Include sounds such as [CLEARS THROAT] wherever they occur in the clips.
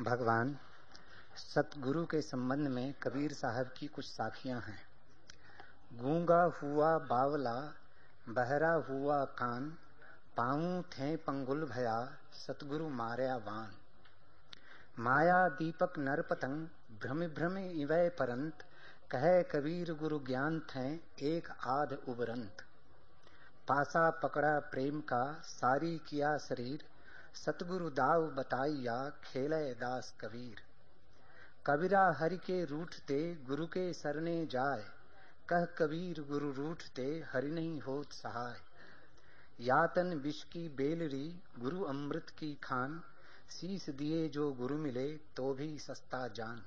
भगवान, सतगुरु के संबंध में कबीर साहब की कुछ साखियाँ हैं। गूँगा हुआ बावला, बहरा हुआ कान, पाऊँ थे पंगुल भया, सतगुरु मारया वान। माया दीपक नर पतंग, भ्रम भ्रम इवय परंत, कह कबीर गुरु ज्ञान थे एक आध उबरंत पासा पकड़ा प्रेम का, सारी किया शरीर सतगुरु दाव बताइया खेले दास कबीर। कबीरा हरि के रूठते गुरु के सरने जाए कह कबीर गुरु रूठते हरि नहीं होत सहाय। यातन विष की बेलरी गुरु अमृत की खान शीस दिए जो गुरु मिले तो भी सस्ता जान।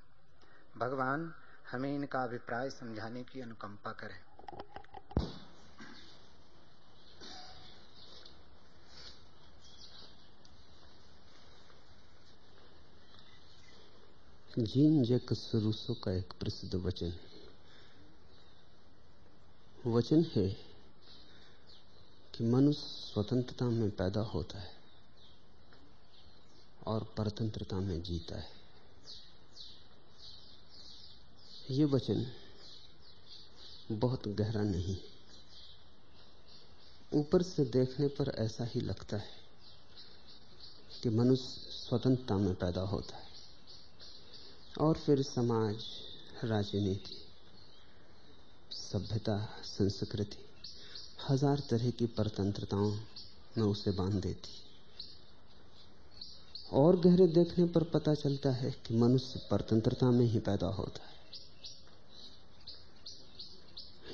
भगवान, हमें इनका अभिप्राय समझाने की अनुकंपा करें। जीन जैकस रूसो का एक प्रसिद्ध वचन। वचन है कि मनुष्य स्वतंत्रता में पैदा होता है और परतंत्रता में जीता है। ये वचन बहुत गहरा नहीं ऊपर से देखने पर ऐसा ही लगता है कि मनुष्य स्वतंत्रता में पैदा होता है। और फिर समाज, राजनीति, सभ्यता, संस्कृति, हज़ार तरह की परतंत्रताओं में उसे बाँध देती। और गहरे देखने पर पता चलता है कि मनुष्य परतंत्रता में ही पैदा होता है।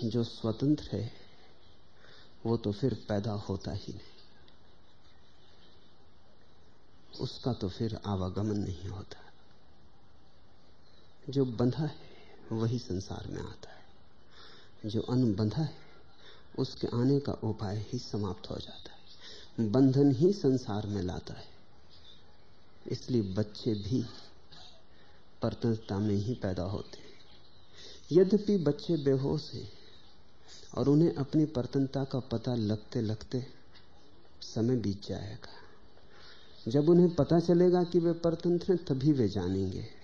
जो स्वतंत्र है, वो तो फिर पैदा होता ही नहीं। उसका तो फिर आवागमन नहीं होता। जो बंधा है, वही संसार में आता है। जो अनबंधा है, उसके आने का उपाय ही समाप्त हो जाता है। बंधन ही संसार में लाता है। इसलिए बच्चे भी परतंत्रता में ही पैदा होते हैं। यद्यपि बच्चे बेहोश हैं और उन्हें अपनी परतंत्रता का पता लगते लगते समय बीत जाएगा। जब उन्हें पता चलेगा कि वे परतंत्र हैं, तभी वे जानेंगे।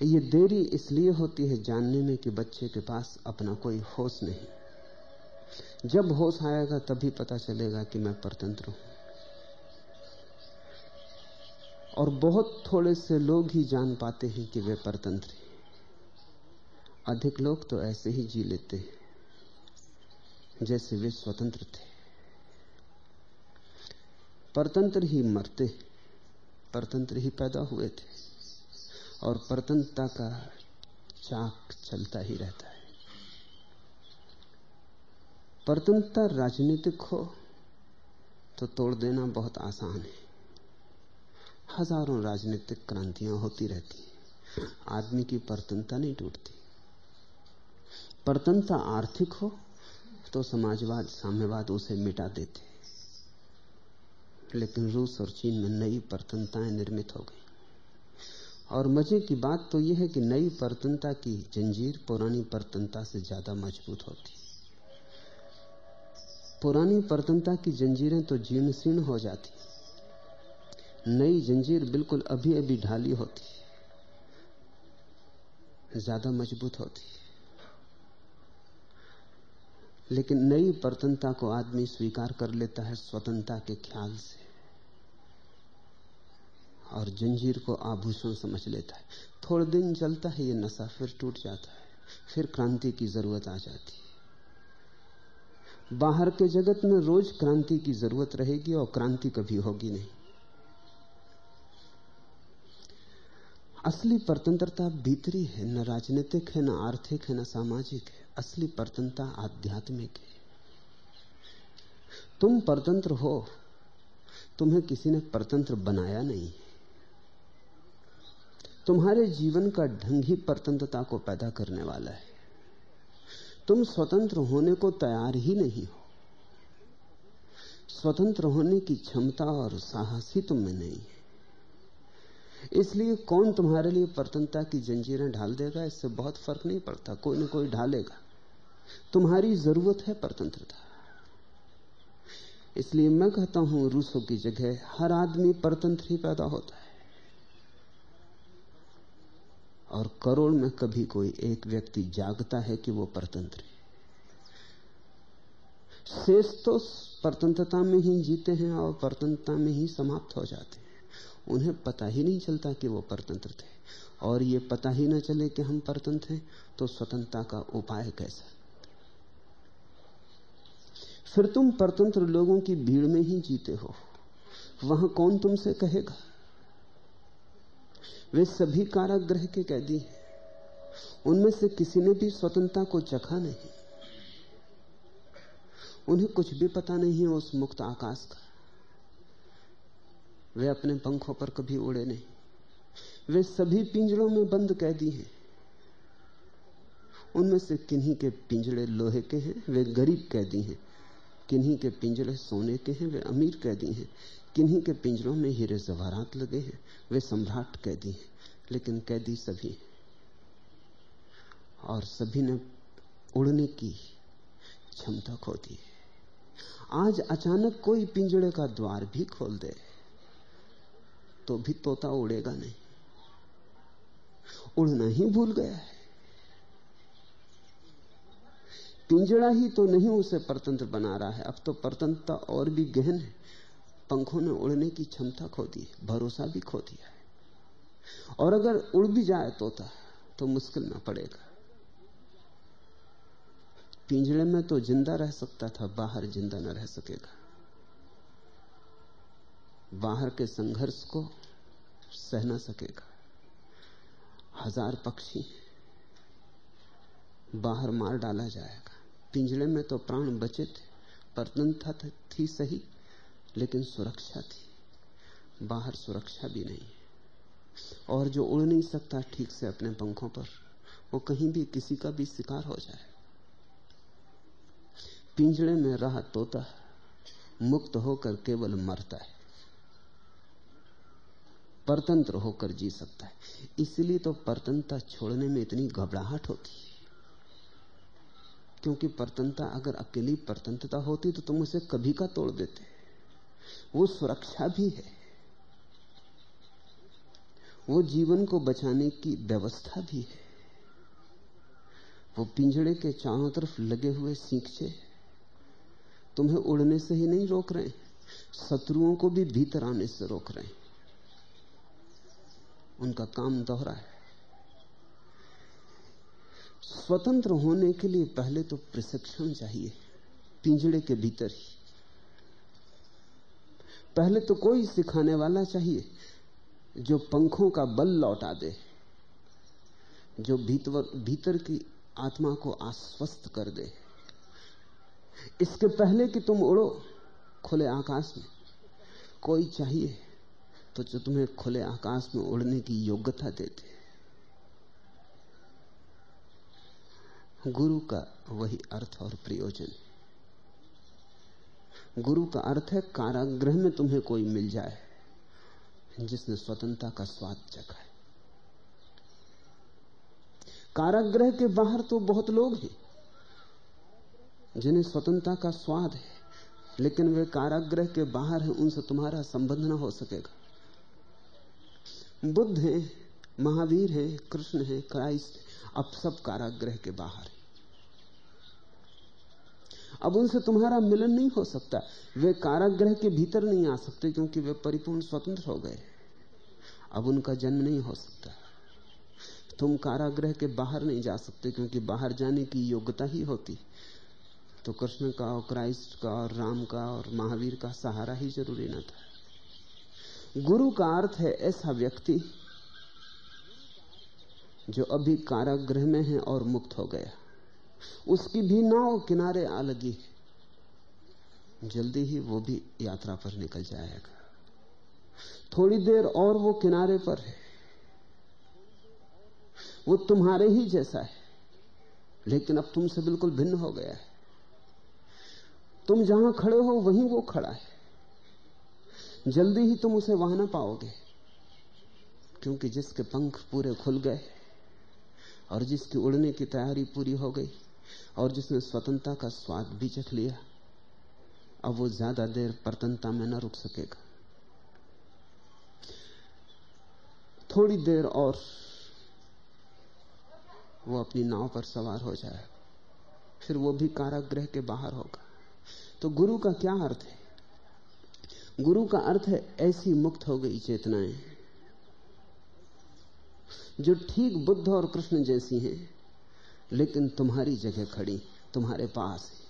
ये देरी इसलिए होती है जानने में कि बच्चे के पास अपना कोई होश नहीं। जब होश आएगा तभी पता चलेगा कि मैं परतंत्र हूँ। और बहुत थोड़े से लोग ही जान पाते हैं कि वे परतंत्र हैं। अधिक लोग तो ऐसे ही जी लेते हैं, जैसे वे स्वतंत्र थे। परतंत्र ही मरते परतंत्र ही पैदा हुए थे। और परतंत्रता का चाक चलता ही रहता है। परतंत्रता राजनीतिक हो तो तोड़ देना बहुत आसान है। हज़ारों राजनीतिक क्रांतियाँ होती रहती आदमी की परतंत्रता नहीं टूटती। परतंत्रता आर्थिक हो तो समाजवाद, साम्यवाद उसे मिटा देते लेकिन रूस और चीन में नई परतंत्रताएँ निर्मित हो गई। और मज़े की बात तो यह है कि नई परतनता की जंजीर पुरानी परतनता से ज़्यादा मज़बूत होती पुरानी परतंत्रता की जंजीरें तो जीर्ण शीर्ण हो जाती नई जंजीर बिल्कुल अभी अभी ढाली होती ज़्यादा मज़बूत होती लेकिन नई परतनता को आदमी स्वीकार कर लेता है स्वतंत्रता के ख्याल से। और जंजीर को आभूषण समझ लेता है। थोड़े दिन चलता है, ये नशा फिर टूट जाता है। फिर क्रांति की ज़रूरत आ जाती है। बाहर के जगत में रोज क्रांति की ज़रूरत रहेगी और क्रांति कभी होगी नहीं। असली परतंत्रता भीतरी है, न राजनीतिक है, न आर्थिक है, न सामाजिक है। असली परतंत्रता आध्यात्मिक है। तुम परतंत्र हो, तुम्हें किसी ने परतंत्र बनाया नहीं है। तुम्हारे जीवन का ढंग ही परतंत्रता को पैदा करने वाला है। तुम स्वतंत्र होने को तैयार ही नहीं हो। स्वतंत्र होने की क्षमता और साहस ही तुम में नहीं है। इसलिए कौन तुम्हारे लिए परतंत्रता की जंजीरें ढाल देगा, इससे बहुत फ़र्क नहीं पड़ता, कोई ना कोई ढालेगा। तुम्हारी ज़रूरत है परतंत्रता। इसलिए मैं कहता हूँ, रूसों की जगह हर आदमी परतंत्र ही पैदा होता है। और करोड़ में कभी कोई एक व्यक्ति जागता है कि वो परतंत्र है। शेष तो परतंत्रता में ही जीते हैं और परतंत्रता में ही समाप्त हो जाते हैं। उन्हें पता ही नहीं चलता कि वो परतंत्र थे और ये पता ही ना चले कि हम परतंत्र हैं तो स्वतंत्रता का उपाय कैसा? फिर तुम परतंत्र लोगों की भीड़ में ही जीते हो। वहाँ कौन तुमसे कहेगा? वे सभी कारागृह के कैदी हैं। उनमें से किसी ने भी स्वतंत्रता को चखा नहीं। उन्हें कुछ भी पता नहीं है उस मुक्त आकाश का। वे अपने पंखों पर कभी उड़े नहीं। वे सभी पिंजड़ों में बंद कैदी हैं। उनमें से किन्हीं के पिंजड़े लोहे के हैं, वे गरीब कैदी हैं। किन्हीं के पिंजड़े सोने के हैं, वे अमीर कैदी हैं। किन्हीं के पिंजरों में हीरे जवाहरात लगे हैं, वे सम्राट कैदी हैं, लेकिन कैदी सभी और सभी ने उड़ने की क्षमता खो दी आज अचानक कोई पिंजड़े का द्वार भी खोल दे तो भी तोता उड़ेगा नहीं। उड़ना ही भूल गया है। पिंजड़ा ही तो नहीं उसे परतंत्र बना रहा है, अब तो परतंत्रता और भी गहन है। पंखों ने उड़ने की क्षमता खो दी भरोसा भी खो दिया है। और अगर उड़ भी जाए तोता तो मुश्किल ना पड़ेगा। पिंजड़े में तो ज़िंदा रह सकता था, बाहर ज़िंदा न रह सकेगा। बाहर के संघर्ष को सह ना सकेगा। हज़ार पक्षी बाहर मार डाला जाएगा। पिंजड़े में तो प्राण बचे थे परतंत्रता थी सही। लेकिन सुरक्षा थी। बाहर सुरक्षा भी नहीं और जो उड़ नहीं सकता ठीक से अपने पंखों पर, वो कहीं भी किसी का भी शिकार हो जाए। पिंजड़े में रहा तोता मुक्त होकर केवल मरता है। परतंत्र होकर जी सकता है। इसलिए तो परतंत्रता छोड़ने में इतनी घबराहट होती है। क्योंकि परतंत्रता अगर अकेली परतंत्रता होती तो तुम उसे कभी का तोड़ देते। वो सुरक्षा भी है। वो जीवन को बचाने की व्यवस्था भी है। वो पिंजड़े के चारों तरफ़ लगे हुए सीखचे तुम्हें उड़ने से ही नहीं रोक रहे, शत्रुओं को भी भीतर आने से रोक रहे। उनका काम दोहरा है। स्वतंत्र होने के लिए पहले तो प्रशिक्षण चाहिए, पिंजड़े के भीतर ही। पहले तो कोई सिखाने वाला चाहिए जो पंखों का बल लौटा दे, जो भीतर भीतर की आत्मा को आश्वस्त कर दे। इसके पहले कि तुम उड़ो खुले आकाश में, कोई चाहिए तो जो तुम्हें खुले आकाश में उड़ने की योग्यता देते। गुरु का वही अर्थ और प्रयोजन। है गुरु का अर्थ है, कारागृह में तुम्हें कोई मिल जाए, जिसने स्वतंत्रता का स्वाद चखा है। कारागृह के बाहर तो बहुत लोग हैं, जिन्हें स्वतंत्रता का स्वाद है, लेकिन वे कारागृह के बाहर हैं, उनसे तुम्हारा संबंध ना हो सकेगा। बुद्ध हैं, महावीर हैं, कृष्ण हैं, क्राइस्ट अब सब कारागृह के बाहर हैं। अब उनसे तुम्हारा मिलन नहीं हो सकता। वे कारागृह के भीतर नहीं आ सकते क्योंकि वे परिपूर्ण स्वतंत्र हो गए। अब उनका जन्म नहीं हो सकता। तुम कारागृह के बाहर नहीं जा सकते क्योंकि बाहर जाने की योग्यता ही होती। तो कृष्ण का और क्राइस्ट का और राम का और महावीर का सहारा ही ज़रूरी न था। गुरु का अर्थ है ऐसा व्यक्ति जो अभी कारागृह में है और मुक्त हो गया। उसकी भी नाव किनारे आ लगी। जल्दी ही वो भी यात्रा पर निकल जाएगा। थोड़ी देर और वो किनारे पर है। वो तुम्हारे ही जैसा है। लेकिन अब तुमसे बिल्कुल भिन्न हो गया है। तुम जहाँ खड़े हो, वहीं वो खड़ा है। जल्दी ही तुम उसे वहाँ ना पाओगे, क्योंकि जिसके पंख पूरे खुल गए और जिसकी उड़ने की तैयारी पूरी हो गई और जिसने स्वतंत्रता का स्वाद भी चख लिया, अब वो ज़्यादा देर परतंत्रता में न रुक सकेगा। थोड़ी देर और वो अपनी नाव पर सवार हो जाए, फिर वो भी कारागृह के बाहर होगा। तो गुरु का क्या अर्थ है? गुरु का अर्थ है ऐसी मुक्त हो गई चेतनाएँ, जो ठीक बुद्ध और कृष्ण जैसी हैं। लेकिन तुम्हारी जगह खड़ी, तुम्हारे पास है।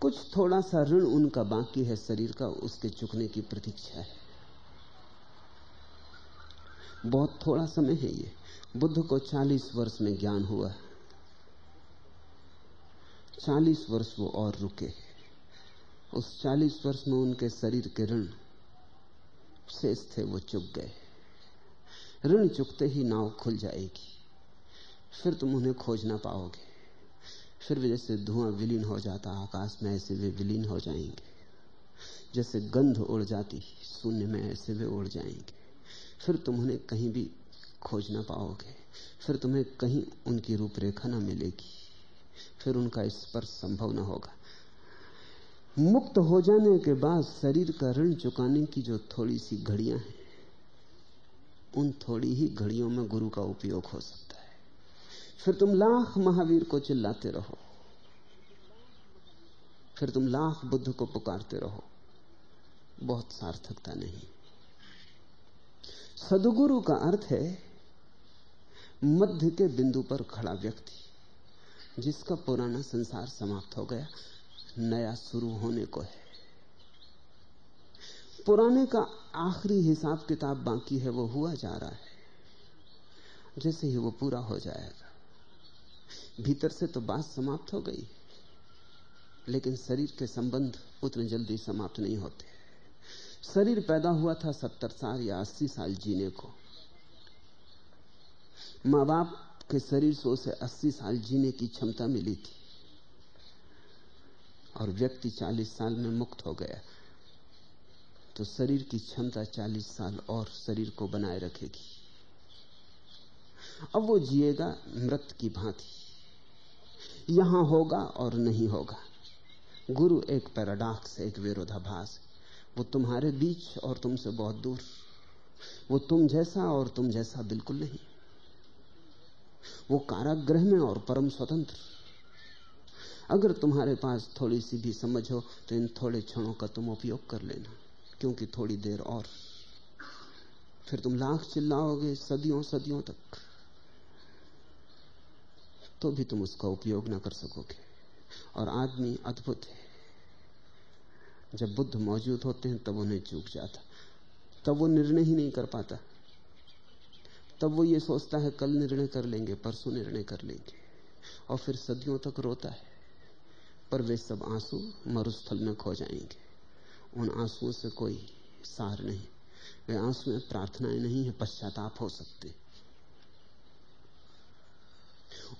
कुछ थोड़ा सा ऋण उनका बाकी है, शरीर का उसके चुकने की प्रतीक्षा है। बहुत थोड़ा समय है ये। बुद्ध को 40 वर्ष में ज्ञान हुआ। 40 वर्ष वो और रुके। उस 40 वर्ष में उनके शरीर के ऋण शेष थे, वो चुक गए। ऋण चुकते ही नाव खुल जाएगी। फिर तुम उन्हें खोज ना पाओगे। फिर भी जैसे धुआँ विलीन हो जाता, आकाश में ऐसे वे विलीन हो जाएँगे। जैसे गंध उड़ जाती, शून्य में ऐसे वे उड़ जाएँगे। फिर तुम उन्हें कहीं भी खोज ना पाओगे। फिर तुम्हें कहीं उनकी रूपरेखा ना मिलेगी। फिर उनका स्पर्श संभव ना होगा। मुक्त हो जाने के बाद शरीर का ऋण चुकाने की जो थोड़ी सी घड़ियाँ हैं, उन थोड़ी ही घड़ियों में गुरु का उपयोग हो सकता है। फिर तुम लाख महावीर को चिल्लाते रहो। फिर तुम लाख बुद्ध को पुकारते रहो। बहुत सार्थकता नहीं। सदगुरु का अर्थ है, मध्य के बिंदु पर खड़ा व्यक्ति, जिसका पुराना संसार समाप्त हो गया, नया शुरू होने को है। पुराने का आखिरी हिसाब किताब बाकी है, वो हुआ जा रहा है। जैसे ही वो पूरा हो जाएगा। भीतर से तो बात समाप्त हो गई, लेकिन शरीर के संबंध उतने जल्दी समाप्त नहीं होते। शरीर पैदा हुआ था सत्तर साल या अस्सी साल जीने को। माँ बाप के शरीर से उसे अस्सी साल जीने की क्षमता मिली थी, और व्यक्ति चालीस साल में मुक्त हो गया। तो शरीर की क्षमता चालीस साल और शरीर को बनाए रखेगी। अब वो जिएगा मृत की भांति। यहाँ होगा और नहीं होगा। गुरु एक पैराडॉक्स एक विरोधाभास। वो तुम्हारे बीच और तुमसे बहुत दूर। वो तुम जैसा और तुम जैसा बिल्कुल नहीं। वो कारागृह में और परम स्वतंत्र। अगर तुम्हारे पास थोड़ी सी भी समझ हो तो इन थोड़े क्षणों का तुम उपयोग कर लेना, क्योंकि थोड़ी देर और। फिर तुम लाख चिल्लाओगे सदियों सदियों तक। तो भी तुम उसका उपयोग ना कर सकोगे। और आदमी अद्भुत है। जब बुद्ध मौजूद होते हैं, तब उन्हें चूक जाता। तब वो निर्णय ही नहीं कर पाता। तब वो ये सोचता है, कल निर्णय कर लेंगे, परसों निर्णय कर लेंगे। और फिर सदियों तक रोता है। पर वे सब आँसू मरुस्थल में खो जाएँगे। उन आंसुओं से कोई सार नहीं। वे आँसू में प्रार्थनाएँ नहीं है, पश्चाताप हो सकते।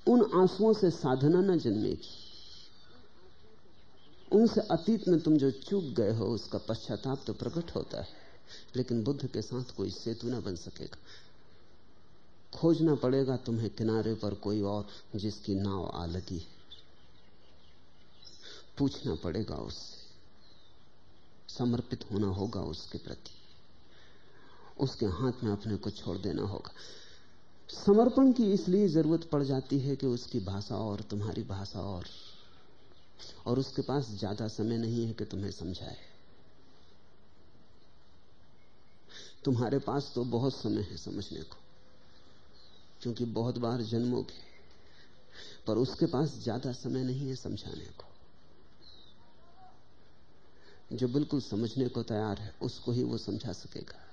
उन आंसुओं से साधना न जन्मेगी। उनसे अतीत में तुम जो चूक गए हो, उसका पश्चाताप तो प्रकट होता है, लेकिन बुद्ध के साथ कोई सेतु ना बन सकेगा। खोजना पड़ेगा तुम्हें किनारे पर कोई और जिसकी नाव आ लगी है। पूछना पड़ेगा उससे। समर्पित होना होगा उसके प्रति। उसके हाथ में अपने को छोड़ देना होगा। समर्पण की इसलिए ज़रूरत पड़ जाती है कि उसकी भाषा और तुम्हारी भाषा और और उसके पास ज़्यादा समय नहीं है कि तुम्हें समझाए। तुम्हारे पास तो बहुत समय है समझने को, क्योंकि बहुत बार जन्मोगे, पर उसके पास ज़्यादा समय नहीं है समझाने को। जो बिल्कुल समझने को तैयार है, उसको ही वो समझा सकेगा।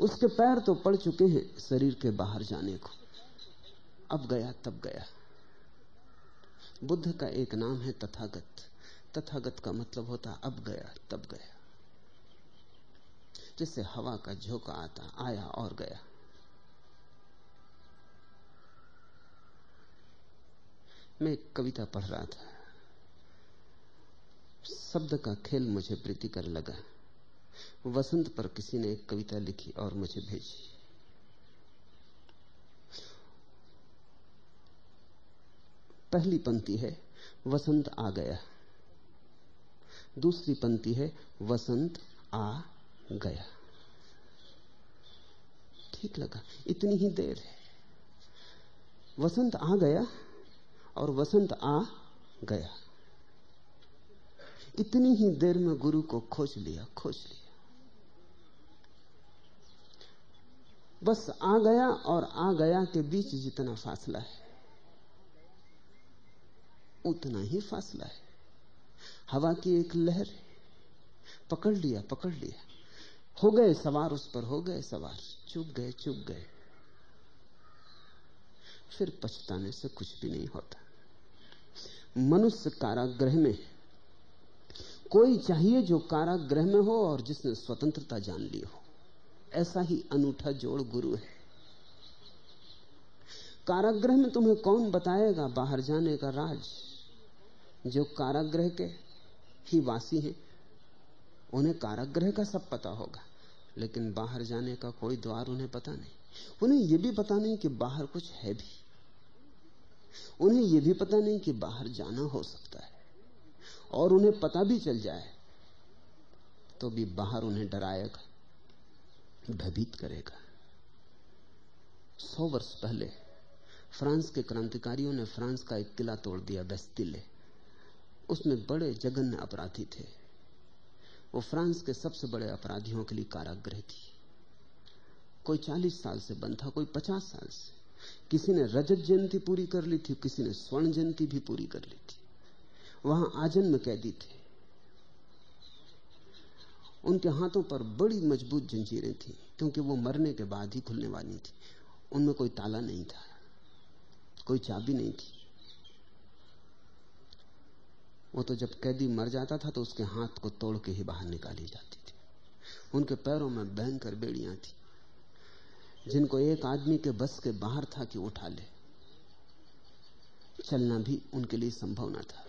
उसके पैर तो पड़ चुके हैं शरीर के बाहर जाने को। अब गया, तब गया। बुद्ध का एक नाम है तथागत। तथागत का मतलब होता, अब गया, तब गया। जैसे हवा का झोंका आता, आया और गया। मैं एक कविता पढ़ रहा था। शब्द का खेल मुझे प्रीतिकर लगा। वसंत पर किसी ने एक कविता लिखी और मुझे भेजी। पहली पंक्ति है, वसंत आ गया। दूसरी पंक्ति है, वसंत आ गया। ठीक लगा, इतनी ही देर है। वसंत आ गया और वसंत आ गया। इतनी ही देर में गुरु को खोज लिया खोज लिया। बस आ गया और आ गया के बीच जितना फासला है। उतना ही फासला है। हवा की एक लहर पकड़ लिया पकड़ लिया। हो गए सवार, उस पर हो गए सवार। चुप गए चुप गए। फिर पछताने से कुछ भी नहीं होता। मनुष्य कारागृह में कोई चाहिए जो कारागृह में हो और जिसने स्वतंत्रता जान ली हो। ऐसा ही अनूठा जोड़ गुरु है। कारागृह में तुम्हें कौन बताएगा बाहर जाने का राज? जो कारागृह के ही वासी हैं, उन्हें कारागृह का सब पता होगा, लेकिन बाहर जाने का कोई द्वार उन्हें पता नहीं। उन्हें यह भी पता नहीं कि बाहर कुछ है भी। उन्हें यह भी पता नहीं कि बाहर जाना हो सकता है। और उन्हें पता भी चल जाए तो भी बाहर उन्हें डराएगा। भयभीत करेगा। सौ वर्ष पहले फ्रांस के क्रांतिकारियों ने फ्रांस का एक किला तोड़ दिया, बेस्तिले। उसमें बड़े जघन्य अपराधी थे। वो फ्रांस के सबसे बड़े अपराधियों के लिए कारागृह थी। कोई चालीस साल से बंद था, कोई पचास साल से। किसी ने रजत जयंती पूरी कर ली थी, किसी ने स्वर्ण जयंती भी पूरी कर ली थी। वहाँ आजन्म कैदी थे। उनके हाथों पर बड़ी मज़बूत जंजीरें थी, क्योंकि वो मरने के बाद ही खुलने वाली थी। उनमें कोई ताला नहीं था, कोई चाबी नहीं थी। वो तो जब कैदी मर जाता था तो उसके हाथ को तोड़ के ही बाहर निकाली जाती थी। उनके पैरों में भयंकर बेड़ियाँ थी, जिनको एक आदमी के बस के बाहर था कि उठा ले। चलना भी उनके लिए संभव न था।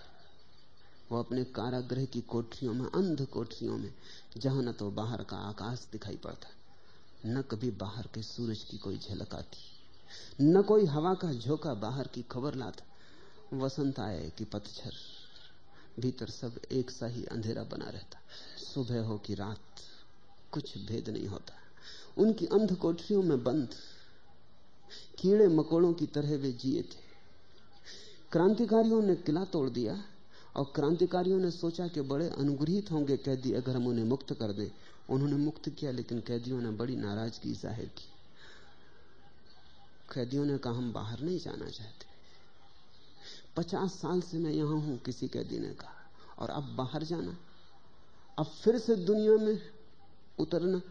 वो अपने कारागृह की कोठरियों में, अंध कोठरियों में, जहाँ न तो बाहर का आकाश दिखाई पड़ता, न कभी बाहर के सूरज की कोई झलक आती, न कोई हवा का झोंका बाहर की खबर लाता। वसंत आए कि पतझर, भीतर सब एक सा ही अंधेरा बना रहता। सुबह हो कि रात, कुछ भेद नहीं होता। उनकी अंध कोठरियों में बंद, कीड़े मकोड़ों की तरह वे जिए थे। क्रांतिकारियों ने किला तोड़ दिया और क्रांतिकारियों ने सोचा कि बड़े अनुग्रहित होंगे कैदी अगर हम उन्हें मुक्त कर दें। उन्होंने मुक्त किया, लेकिन कैदियों ने बड़ी नाराज़गी ज़ाहिर की। कैदियों ने कहा, हम बाहर नहीं जाना चाहते। पचास साल से मैं यहाँ हूँ, किसी कैदी ने कहा, और अब बाहर जाना। अब फिर से दुनिया में उतरना,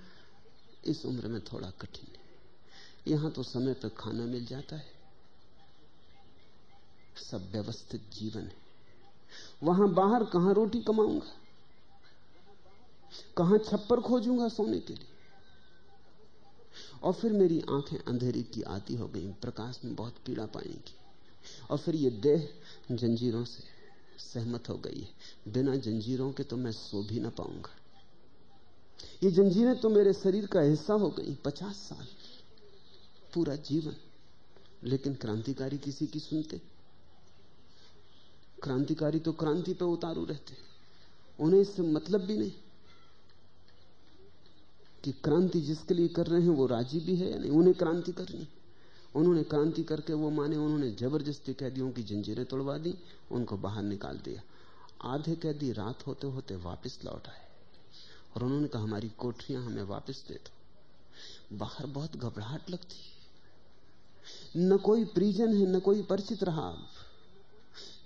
इस उम्र में थोड़ा कठिन है। यहाँ तो समय पर खाना मिल जाता है। सब व्यवस्थित जीवन है। वहाँ बाहर कहाँ रोटी कमाऊँगा? कहाँ छप्पर खोजूँगा सोने के लिए? और फिर मेरी आँखें अंधेरी की आती हो गई, प्रकाश में बहुत पीड़ा पाएँगी और फिर ये देह जंजीरों से सहमत हो गई है। बिना जंजीरों के तो मैं सो भी ना पाऊँगा। ये जंजीरें तो मेरे शरीर का हिस्सा हो गई, पचास साल। पूरा जीवन। लेकिन क्रांतिकारी किसी की सुनते क्रांतिकारी तो क्रांति पे उतारू रहते उन्हें इससे मतलब भी नहीं कि क्रांति जिसके लिए कर रहे हैं वो राज़ी भी है या नहीं। उन्हें क्रांति करनी। उन्होंने क्रांति करके वो माने, उन्होंने ज़बरदस्ती कैदियों की जंजीरें तोड़वा दी, उनको बाहर निकाल दिया। आधे कैदी रात होते होते वापस लौट आए और उन्होंने कहा, हमारी कोठरियाँ हमें वापस दे दो। बाहर बहुत घबराहट लगती। न कोई परिजन है, न कोई परिचित रहा।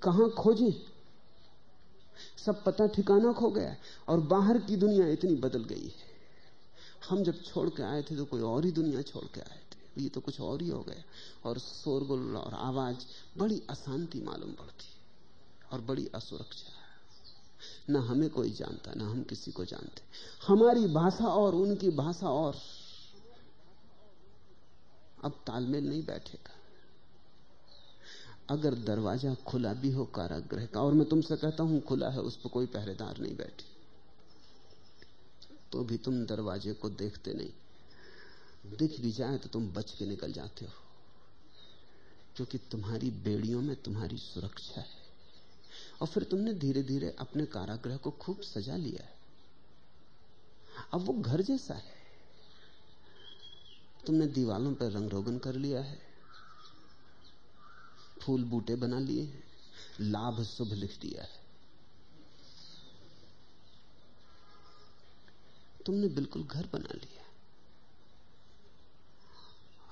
कहाँ खोजें? सब पता ठिकाना खो गया और बाहर की दुनिया इतनी बदल गई है। हम जब छोड़ के आए थे तो कोई और ही दुनिया छोड़ के आए थे। ये तो कुछ और ही हो गया। और शोरगुल और आवाज़, बड़ी अशांति मालूम पड़ती और बड़ी असुरक्षा। न हमें कोई जानता, ना हम किसी को जानते। हमारी भाषा और उनकी भाषा और। अब तालमेल नहीं बैठेगा। अगर दरवाज़ा खुला भी हो कारागृह का, और मैं तुमसे कहता हूँ, खुला है, उस पर कोई पहरेदार नहीं बैठे तो भी तुम दरवाजे को देखते नहीं। दिख भी जाए तो तुम बच के निकल जाते हो, क्योंकि तुम्हारी बेड़ियों में तुम्हारी सुरक्षा है। और फिर तुमने धीरे धीरे अपने कारागृह को खूब सजा लिया है। अब वो घर जैसा है। तुमने दीवालों पर रंग रोगन कर लिया है। फूल बूटे बना लिए लाभ शुभ लिख दिया है। तुमने बिल्कुल घर बना लिया।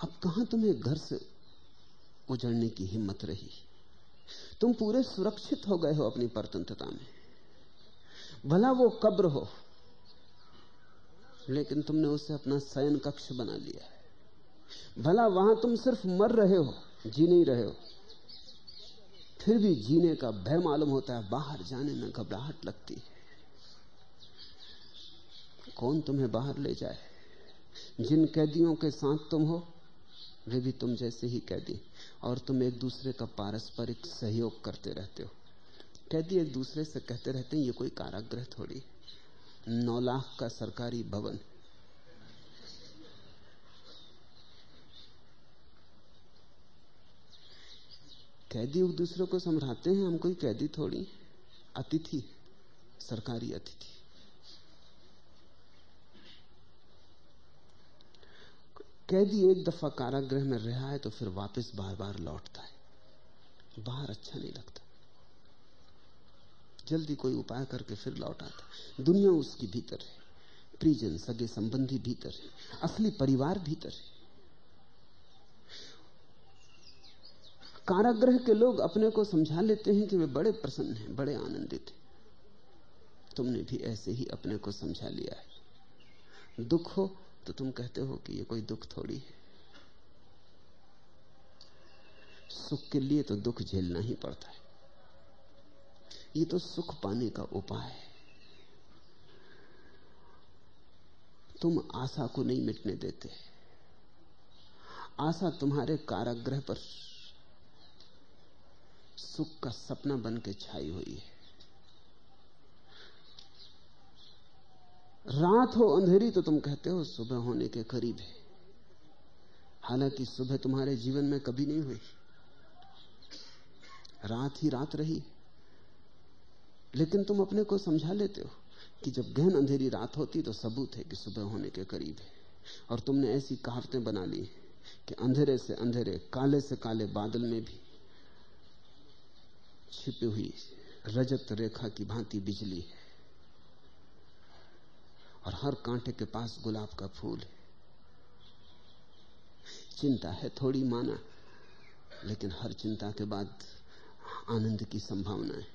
अब कहाँ तुम्हें घर से उजड़ने की हिम्मत रही? तुम पूरे सुरक्षित हो गए हो अपनी परतंत्रता में। भला वो कब्र हो, लेकिन तुमने उसे अपना शयन कक्ष बना लिया है। भला वहाँ तुम सिर्फ़ मर रहे हो, जी नहीं रहे हो। फिर भी जीने का भय मालूम होता है, बाहर जाने में घबराहट लगती है। कौन तुम्हें बाहर ले जाए? जिन कैदियों के साथ तुम हो, वे भी तुम जैसे ही कैदी और तुम एक दूसरे का पारस्परिक सहयोग करते रहते हो। कैदी एक दूसरे से कहते रहते हैं, ये कोई कारागृह थोड़ी नौ लाख का सरकारी भवन कैदी एक दूसरे को समझाते हैं हम कोई कैदी थोड़ी अतिथि, सरकारी अतिथि। कैदी एक दफ़ा कारागृह में रहा है तो फिर वापस बार बार लौटता है। बाहर अच्छा नहीं लगता। जल्दी कोई उपाय करके फिर लौट आता दुनिया उसकी भीतर है। प्रिजन, सगे संबंधी भीतर है। असली परिवार भीतर है। कारागृह के लोग अपने को समझा लेते हैं कि वे बड़े प्रसन्न हैं, बड़े आनंदित हैं। तुमने भी ऐसे ही अपने को समझा लिया है। दुख हो तो तुम कहते हो कि ये कोई दुख थोड़ी है। सुख के लिए तो दुख झेलना ही पड़ता है। ये तो सुख पाने का उपाय है। तुम आशा को नहीं मिटने देते। आशा तुम्हारे कारागृह पर सुख का सपना बन के छाई हुई है। रात हो अंधेरी तो तुम कहते हो सुबह होने के करीब है। हालाँकि सुबह तुम्हारे जीवन में कभी नहीं हुई। रात ही रात रही। लेकिन तुम अपने को समझा लेते हो कि जब गहन अंधेरी रात होती तो सबूत है कि सुबह होने के करीब है। और तुमने ऐसी कहावतें बना ली कि अंधेरे से अंधेरे, काले से काले बादल में भी छिपी हुई रजत रेखा की भांति बिजली है। और हर कांटे के पास गुलाब का फूल है। चिंता है थोड़ी माना, लेकिन हर चिंता के बाद आनंद की संभावना है।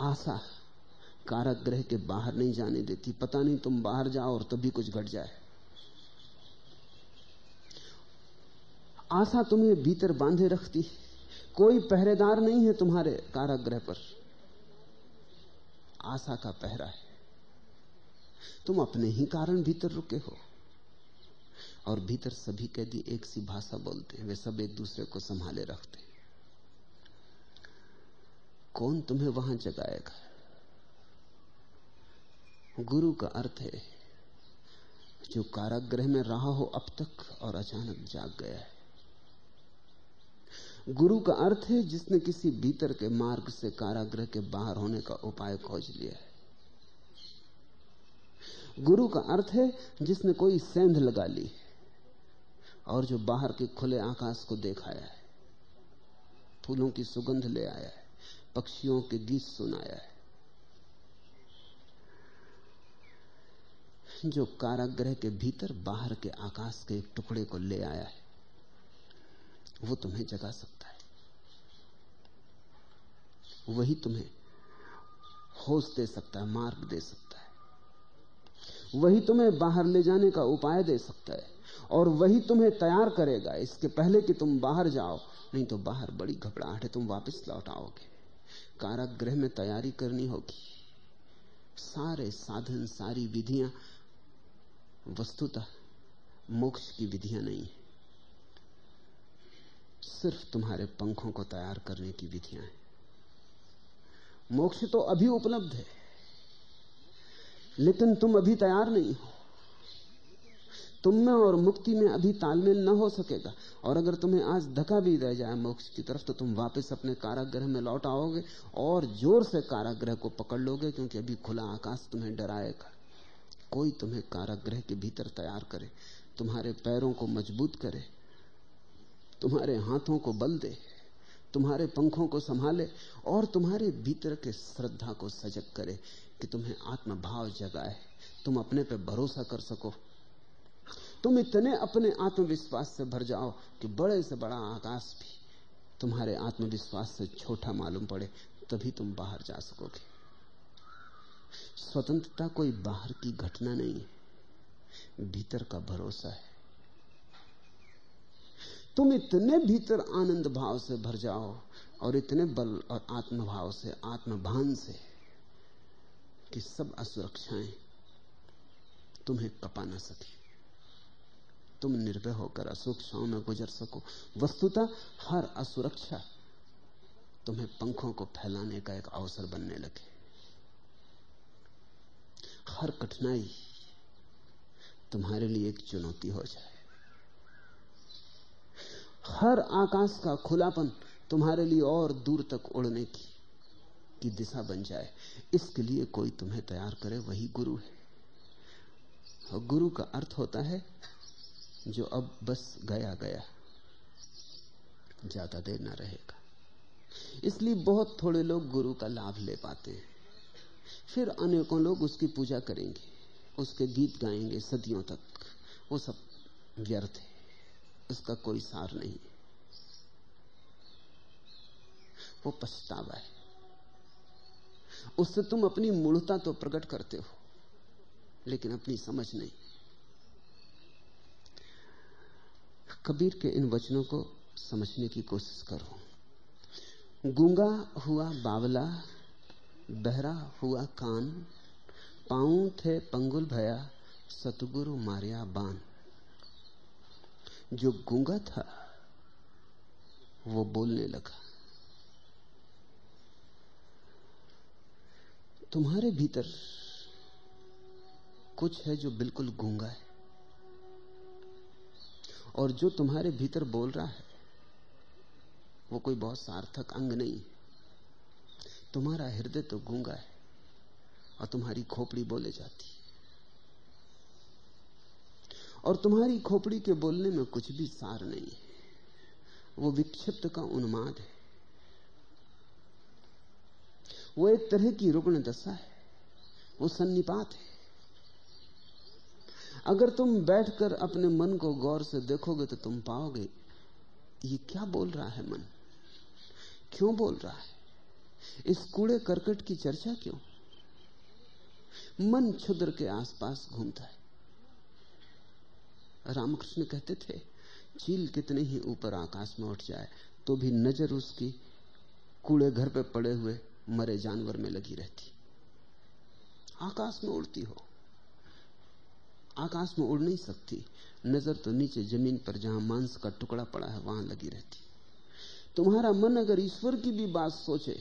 आशा कारागृह के बाहर नहीं जाने देती। पता नहीं तुम बाहर जाओ और तभी कुछ घट जाए। आशा तुम्हें भीतर बांधे रखती कोई पहरेदार नहीं है तुम्हारे कारागृह पर। आशा का पहरा है। तुम अपने ही कारण भीतर रुके हो। और भीतर सभी कैदी एक सी भाषा बोलते हैं, वे सब एक दूसरे को संभाले रखते हैं। कौन तुम्हें वहाँ जगाएगा? गुरु का अर्थ है, जो कारागृह में रहा हो अब तक और अचानक जाग गया है। गुरु का अर्थ है जिसने किसी भीतर के मार्ग से कारागृह के बाहर होने का उपाय खोज लिया है। गुरु का अर्थ है जिसने कोई सेंध लगा ली और जो बाहर के खुले आकाश को देखाया है, फूलों की सुगंध ले आया है, पक्षियों के गीत सुनाया है। जो कारागृह के भीतर बाहर के आकाश के एक टुकड़े को ले आया है वो तुम्हें जगा सकता है। वही तुम्हें होश दे सकता है, मार्ग दे सकता है। वही तुम्हें बाहर ले जाने का उपाय दे सकता है और वही तुम्हें तैयार करेगा। इसके पहले कि तुम बाहर जाओ, नहीं तो बाहर बड़ी घबराहट है, तुम वापस लौट आओगे। कारागृह में तैयारी करनी होगी। सारे साधन, सारी विधियाँ, वस्तुतः मोक्ष की विधियाँ नहीं है। सिर्फ़ तुम्हारे पंखों को तैयार करने की विधियाँ हैं। मोक्ष तो अभी उपलब्ध है, लेकिन तुम अभी तैयार नहीं हो। तुम में और मुक्ति में अभी तालमेल न हो सकेगा, और अगर तुम्हें आज धक्का भी रह जाए मोक्ष की तरफ़ तो तुम वापस अपने कारागृह में लौट आओगे और ज़ोर से कारागृह को पकड़ लोगे, क्योंकि अभी खुला आकाश तुम्हें डराएगा। कोई तुम्हें कारागृह के भीतर तैयार करे, तुम्हारे पैरों को मज़बूत करे तुम्हारे हाथों को बल दे, तुम्हारे पंखों को संभाले और तुम्हारे भीतर के श्रद्धा को सजग करे कि तुम्हें आत्मभाव जगाए। तुम अपने पे भरोसा कर सको। तुम इतने अपने आत्मविश्वास से भर जाओ कि बड़े से बड़ा आकाश भी तुम्हारे आत्मविश्वास से छोटा मालूम पड़े, तभी तुम बाहर जा सकोगे। स्वतंत्रता कोई बाहर की घटना नहीं है, भीतर का भरोसा है। तुम इतने भीतर आनंद भाव से भर जाओ और इतने बल और आत्मभाव से, आत्मभान से कि सब असुरक्षाएँ तुम्हें कपा ना सके। तुम निर्भय होकर असुरक्षाओं में गुजर सको। वस्तुतः हर असुरक्षा तुम्हें पंखों को फैलाने का एक अवसर बनने लगे। हर कठिनाई तुम्हारे लिए एक चुनौती हो जाए। हर आकाश का खुलापन तुम्हारे लिए और दूर तक उड़ने की की दिशा बन जाए। इसके लिए कोई तुम्हें तैयार करे, वही गुरु है। और गुरु का अर्थ होता है, जो अब बस गया गया, ज़्यादा देर ना रहेगा। इसलिए बहुत थोड़े लोग गुरु का लाभ ले पाते हैं। फिर अनेकों लोग उसकी पूजा करेंगे, उसके गीत गाएँगे सदियों तक। वो सब व्यर्थ है। उसका कोई सार नहीं। वो पछतावा है। उससे तुम अपनी मूढ़ता तो प्रकट करते हो, लेकिन अपनी समझ नहीं। कबीर के इन वचनों को समझने की कोशिश करो। गूँगा हुआ बावला, बहरा हुआ कान, पाऊ थे पंगुल भया, सतगुरु मारिया बान। जो गूँगा था, वो बोलने लगा, तुम्हारे भीतर कुछ है जो बिल्कुल गूँगा है, और जो तुम्हारे भीतर बोल रहा है, वो कोई बहुत सार्थक अंग नहीं तुम्हारा हृदय तो गूँगा है, और तुम्हारी खोपड़ी बोले जाती और तुम्हारी खोपड़ी के बोलने में कुछ भी सार नहीं है। वो विक्षिप्त का उन्माद है। वो एक तरह की रुग्ण दशा है। वो सन्निपात है। अगर तुम बैठकर अपने मन को गौर से देखोगे तो तुम पाओगे, ये क्या बोल रहा है मन? क्यों बोल रहा है? इस कूड़े करकट की चर्चा क्यों? मन क्षुद्र के आसपास घूमता है। रामकृष्ण कहते थे चील कितने ही ऊपर आकाश में उठ जाए तो भी नज़र उसकी कूड़े घर पे पड़े हुए मरे जानवर में लगी रहती। आकाश में उड़ती हो। आकाश में उड़ नहीं सकती। नज़र तो नीचे ज़मीन पर जहाँ मांस का टुकड़ा पड़ा है, वहाँ लगी रहती। तुम्हारा मन अगर ईश्वर की भी बात सोचे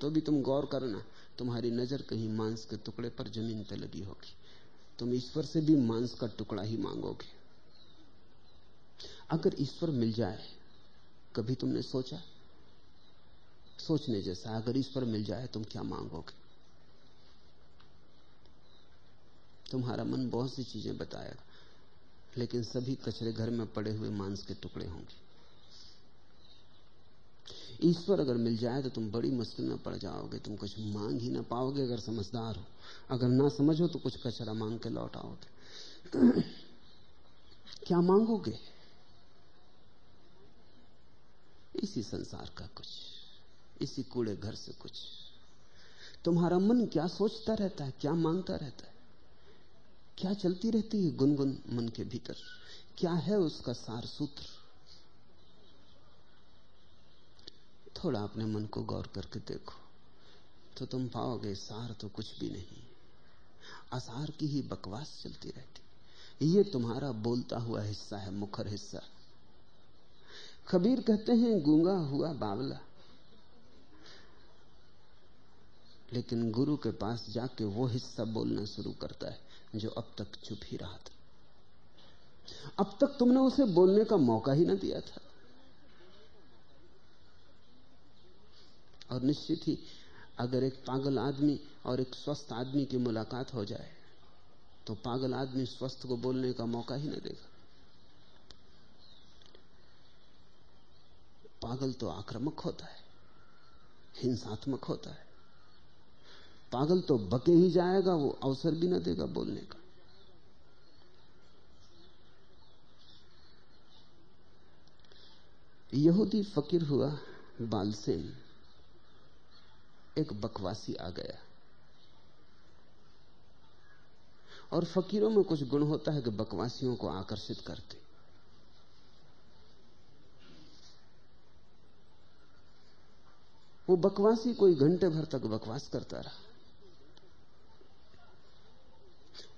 तो भी तुम गौर करना, तुम्हारी नज़र कहीं मांस के टुकड़े पर ज़मीन पर लगी होगी। तुम ईश्वर से भी मांस का टुकड़ा ही मांगोगे। अगर ईश्वर मिल जाए, कभी तुमने सोचा? सोचने जैसा, अगर ईश्वर मिल जाए, तुम क्या मांगोगे? तुम्हारा मन बहुत सी चीज़ें बताएगा, लेकिन सभी कचरे घर में पड़े हुए मांस के टुकड़े होंगे। ईश्वर अगर मिल जाए तो तुम बड़ी मुश्किल में पड़ जाओगे। तुम कुछ मांग ही ना पाओगे अगर समझदार हो। अगर ना समझो तो कुछ कचरा मांग के लौट आओगे। [CLEARS THROAT] क्या मांगोगे? इसी संसार का कुछ, इसी कूड़े घर से कुछ। तुम्हारा मन क्या सोचता रहता है, क्या माँगता रहता है? क्या चलती रहती है गुनगुन मन के भीतर? क्या है उसका सार सूत्र? थोड़ा अपने मन को गौर करके देखो तो तुम पाओगे सार तो कुछ भी नहीं। असार की ही बकवास चलती रहती। ये तुम्हारा बोलता हुआ हिस्सा है, मुखर हिस्सा। कबीर कहते हैं, गूँगा हुआ बावला। लेकिन गुरु के पास जाके वो हिस्सा बोलना शुरू करता है, जो अब तक चुप ही रहा था। अब तक तुमने उसे बोलने का मौका ही ना दिया था। और निश्चित ही, अगर एक पागल आदमी और एक स्वस्थ आदमी की मुलाकात हो जाए तो पागल आदमी स्वस्थ को बोलने का मौका ही ना देगा। पागल तो आक्रामक होता है, हिंसात्मक होता है। पागल तो बके ही जाएगा, वो अवसर भी ना देगा बोलने का। यहूदी फकीर हुआ बालसेन एक बकवासी आ गया। और फकीरों में कुछ गुण होता है कि बकवासियों को आकर्षित करते। वो बकवासी कोई घंटे भर तक बकवास करता रहा।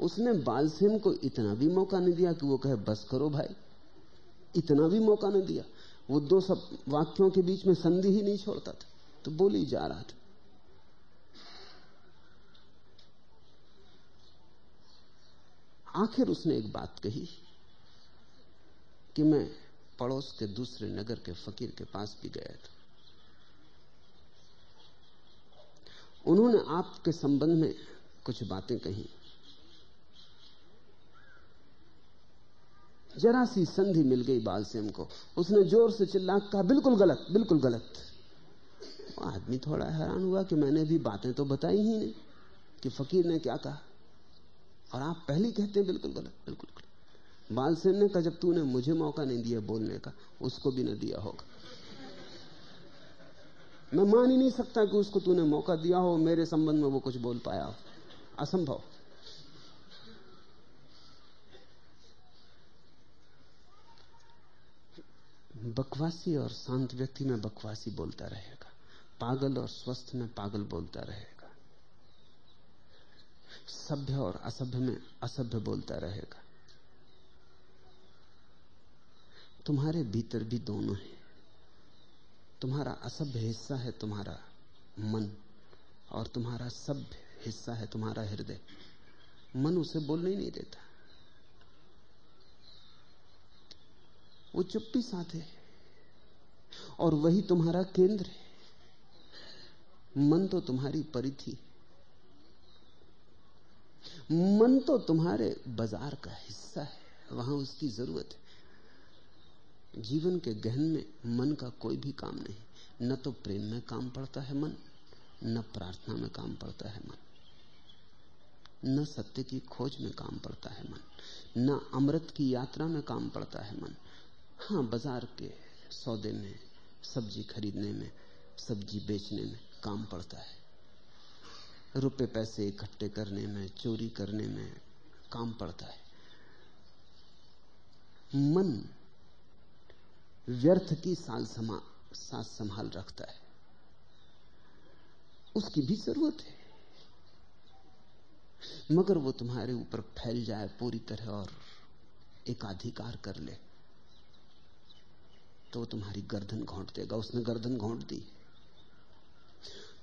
उसने बालसेन को इतना भी मौका नहीं दिया कि वो कहे, बस करो भाई। इतना भी मौका नहीं दिया। वो दो सब वाक्यों के बीच में संधि ही नहीं छोड़ता था। तो बोली जा रहा था। आखिर उसने एक बात कही कि मैं पड़ोस के दूसरे नगर के फकीर के पास भी गया था। उन्होंने आपके संबंध में कुछ बातें कही। जरा सी संधि मिल गई बालसेम को उसने ज़ोर से चिल्ला कहा, बिल्कुल गलत बिल्कुल गलत। आदमी थोड़ा हैरान हुआ कि मैंने भी बातें तो बताई ही नहीं, कि फकीर ने क्या कहा। और आप पहले कहते हैं, बिल्कुल गलत बिल्कुल गलत। बालसेन ने कहा, जब तूने मुझे मौका नहीं दिया बोलने का, उसको भी ना दिया होगा। मैं मान ही नहीं सकता कि उसको तूने मौका दिया हो, मेरे संबंध में वो कुछ बोल पाया हो। असंभव। बकवासी और शांत व्यक्ति में बकवासी बोलता रहेगा। पागल और स्वस्थ में पागल बोलता रहेगा। सभ्य और असभ्य में असभ्य बोलता रहेगा। तुम्हारे भीतर भी दोनों है। तुम्हारा असभ्य हिस्सा है तुम्हारा मन, और तुम्हारा सभ्य हिस्सा है तुम्हारा हृदय। मन उसे बोलने ही नहीं देता। वो चुप्पी साथ है, और वही तुम्हारा केंद्र है। मन तो तुम्हारी परिधि। मन तो तुम्हारे बाज़ार का हिस्सा है, वहाँ उसकी ज़रूरत है। जीवन के गहन में मन का कोई भी काम नहीं। न तो प्रेम में काम पड़ता है मन, न प्रार्थना में काम पड़ता है मन। न सत्य की खोज में काम पड़ता है मन, न अमृत की यात्रा में काम पड़ता है मन। हाँ बाज़ार के सौदे में, सब्ज़ी खरीदने में, सब्ज़ी बेचने में काम पड़ता है। रुपए पैसे इकट्ठे करने में, चोरी करने में काम पड़ता है। मन व्यर्थ की साल समा साथ संभाल रखता है। उसकी भी ज़रूरत है। मगर वो तुम्हारे ऊपर फैल जाए पूरी तरह और एकाधिकार कर ले तो वो तुम्हारी गर्दन घोंट देगा। उसने गर्दन घोंट दी।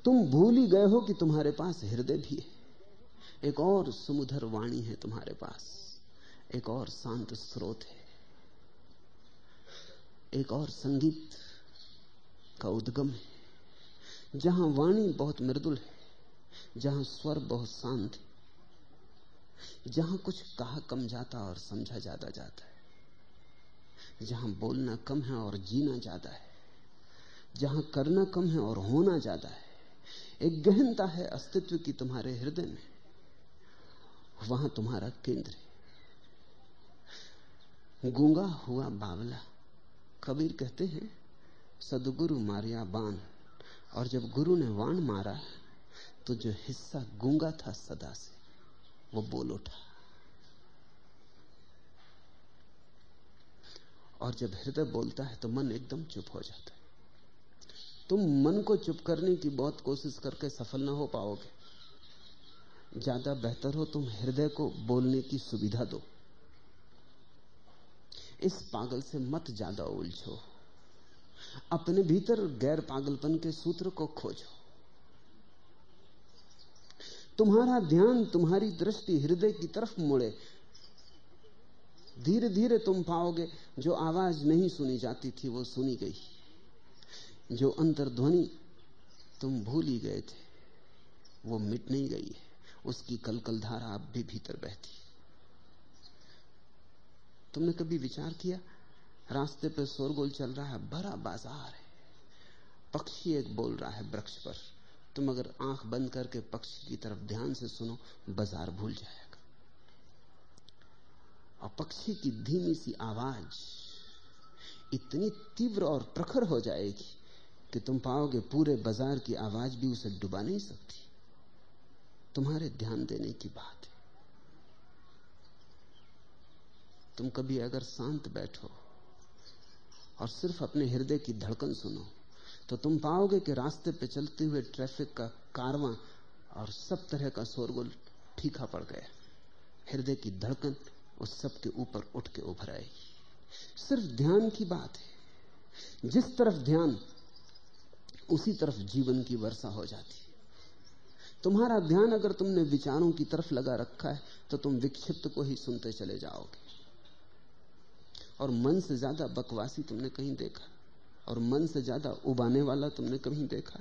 तुम भूल ही गए हो कि तुम्हारे पास हृदय भी है। एक और समुधर वाणी है तुम्हारे पास। एक और शांत स्रोत है। एक और संगीत का उद्गम है, जहाँ वाणी बहुत मृदुल है, जहाँ स्वर बहुत शांत है, जहाँ कुछ कहा कम जाता और समझा ज़्यादा जाता है, जहाँ बोलना कम है और जीना ज़्यादा है, जहाँ करना कम है और होना ज़्यादा है, एक गहनता है अस्तित्व की तुम्हारे हृदय में, वहाँ तुम्हारा केंद्र है। गूँगा हुआ बावला कबीर कहते हैं, सदगुरु मारिया बाण। और जब गुरु ने वाण मारा तो जो हिस्सा गूँगा था सदा से, वो बोल उठा। और जब हृदय बोलता है तो मन एकदम चुप हो जाता है। तुम मन को चुप करने की बहुत कोशिश करके सफल ना हो पाओगे। ज़्यादा बेहतर हो तुम हृदय को बोलने की सुविधा दो। इस पागल से मत ज़्यादा उलझो। अपने भीतर गैर पागलपन के सूत्र को खोजो। तुम्हारा ध्यान तुम्हारी दृष्टि हृदय की तरफ़ मुड़े। धीरे धीरे तुम पाओगे, जो आवाज़ नहीं सुनी जाती थी, वो सुनी गई। जो अंतर्ध्वनि तुम भूल ही गए थे, वो मिट नहीं गई है। उसकी कलकल धारा अब भी भीतर बहती तुमने कभी विचार किया? रास्ते पर शोरगोल चल रहा है, बड़ा बाज़ार है। पक्षी एक बोल रहा है वृक्ष पर। तुम अगर आँख बंद करके पक्षी की तरफ़ ध्यान से सुनो, बाज़ार भूल जाएगा। और पक्षी की धीमी सी आवाज़ इतनी तीव्र और प्रखर हो जाएगी कि तुम पाओगे पूरे बाज़ार की आवाज़ भी उसे डुबा नहीं सकती। तुम्हारे ध्यान देने की बात है तुम कभी अगर शांत बैठो और सिर्फ़ अपने हृदय की धड़कन सुनो तो तुम पाओगे कि रास्ते पे चलते हुए ट्रैफ़िक का कारवां और सब तरह का शोरगुल ठीका पड़ गया। हृदय की धड़कन उस सब के ऊपर उठ के उभर आएगी सिर्फ़ ध्यान की बात है। जिस तरफ़ ध्यान, उसी तरफ़ जीवन की वर्षा हो जाती है। तुम्हारा ध्यान अगर तुमने विचारों की तरफ़ लगा रखा है तो तुम विक्षिप्त को ही सुनते चले जाओगे। और मन से ज़्यादा बकवासी तुमने कहीं देखा? और मन से ज़्यादा उबाने वाला तुमने कहीं देखा?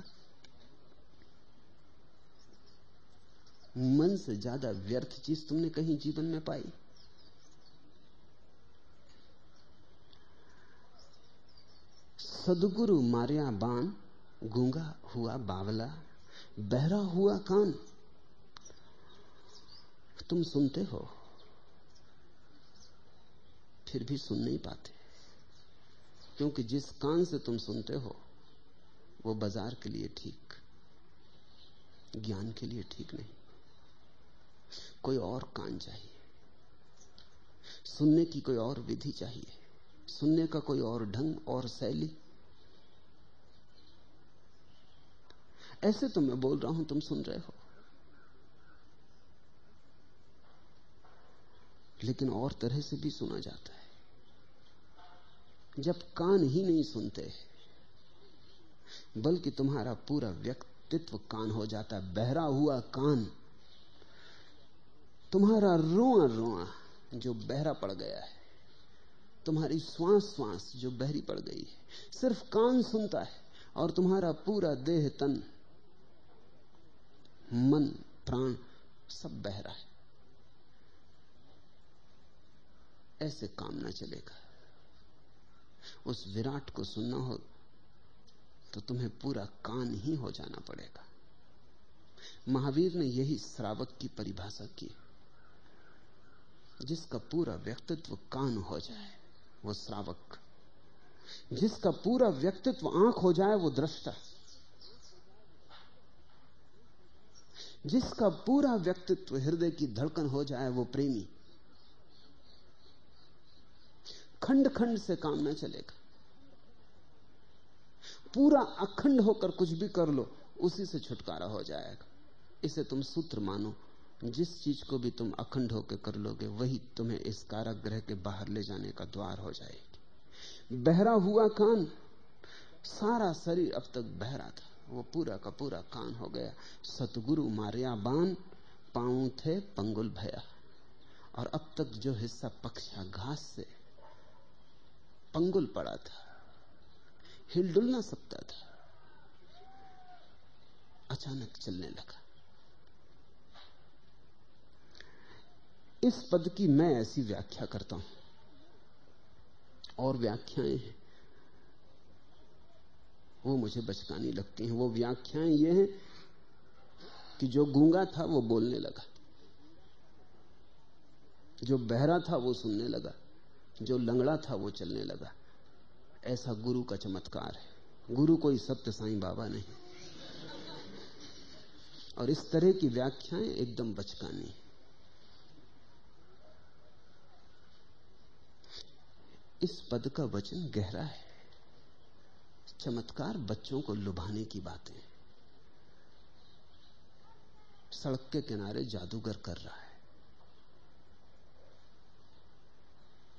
मन से ज़्यादा व्यर्थ चीज़ तुमने कहीं जीवन में पाई? सदगुरु मारिया बान गूँगा हुआ बावला, बहरा हुआ कान। तुम सुनते हो? फिर भी सुन नहीं पाते। क्योंकि जिस कान से तुम सुनते हो, वो बाज़ार के लिए ठीक, ज्ञान के लिए ठीक नहीं। कोई और कान चाहिए। सुनने की कोई और विधि चाहिए। सुनने का कोई और ढंग और शैली। ऐसे तो मैं बोल रहा हूँ, तुम सुन रहे हो। लेकिन और तरह से भी सुना जाता है। जब कान ही नहीं सुनते, बल्कि तुम्हारा पूरा व्यक्तित्व कान हो जाता है बहरा हुआ कान। तुम्हारा रोआ रोआ जो बहरा पड़ गया है, तुम्हारी श्वास श्वास जो बहरी पड़ गई है, सिर्फ़ कान सुनता है और तुम्हारा पूरा देह, तन, मन, प्राण सब बहरा है। ऐसे काम ना चलेगा। उस विराट को सुनना हो तो तुम्हें पूरा कान ही हो जाना पड़ेगा। महावीर ने यही श्रावक की परिभाषा की, जिसका पूरा व्यक्तित्व कान हो जाए, वो श्रावक। जिसका पूरा व्यक्तित्व आँख हो जाए, वो दृष्टा। जिसका पूरा व्यक्तित्व हृदय की धड़कन हो जाए, वो प्रेमी। खंड खंड से काम ना चलेगा। पूरा अखंड होकर कुछ भी कर लो, उसी से छुटकारा हो जाएगा। इसे तुम सूत्र मानो, जिस चीज़ को भी तुम अखंड होकर कर लोगे, वही तुम्हें इस कारागृह के बाहर ले जाने का द्वार हो जाएगी। बहरा हुआ कान, सारा शरीर अब तक बहरा था। वो पूरा का पूरा कान हो गया। सतगुरु मारिया बान पाऊ थे, पंगुल भया। और अब तक जो हिस्सा पक्षा घास से पंगुल पड़ा था हिलडुल ना सकता था। अचानक चलने लगा। इस पद की मैं ऐसी व्याख्या करता हूँ। और व्याख्याएँ हैं। वो मुझे बचकानी लगती हैं। वो व्याख्याएँ ये हैं कि जो गूँगा था वो बोलने लगा। जो बहरा था वो सुनने लगा। जो लंगड़ा था वो चलने लगा। ऐसा गुरु का चमत्कार है। गुरु कोई सत्य साईं बाबा नहीं। और इस तरह की व्याख्याएँ एकदम बचकानी। इस पद का वचन गहरा है। चमत्कार बच्चों को लुभाने की बातें। सड़क के किनारे जादूगर कर रहा है।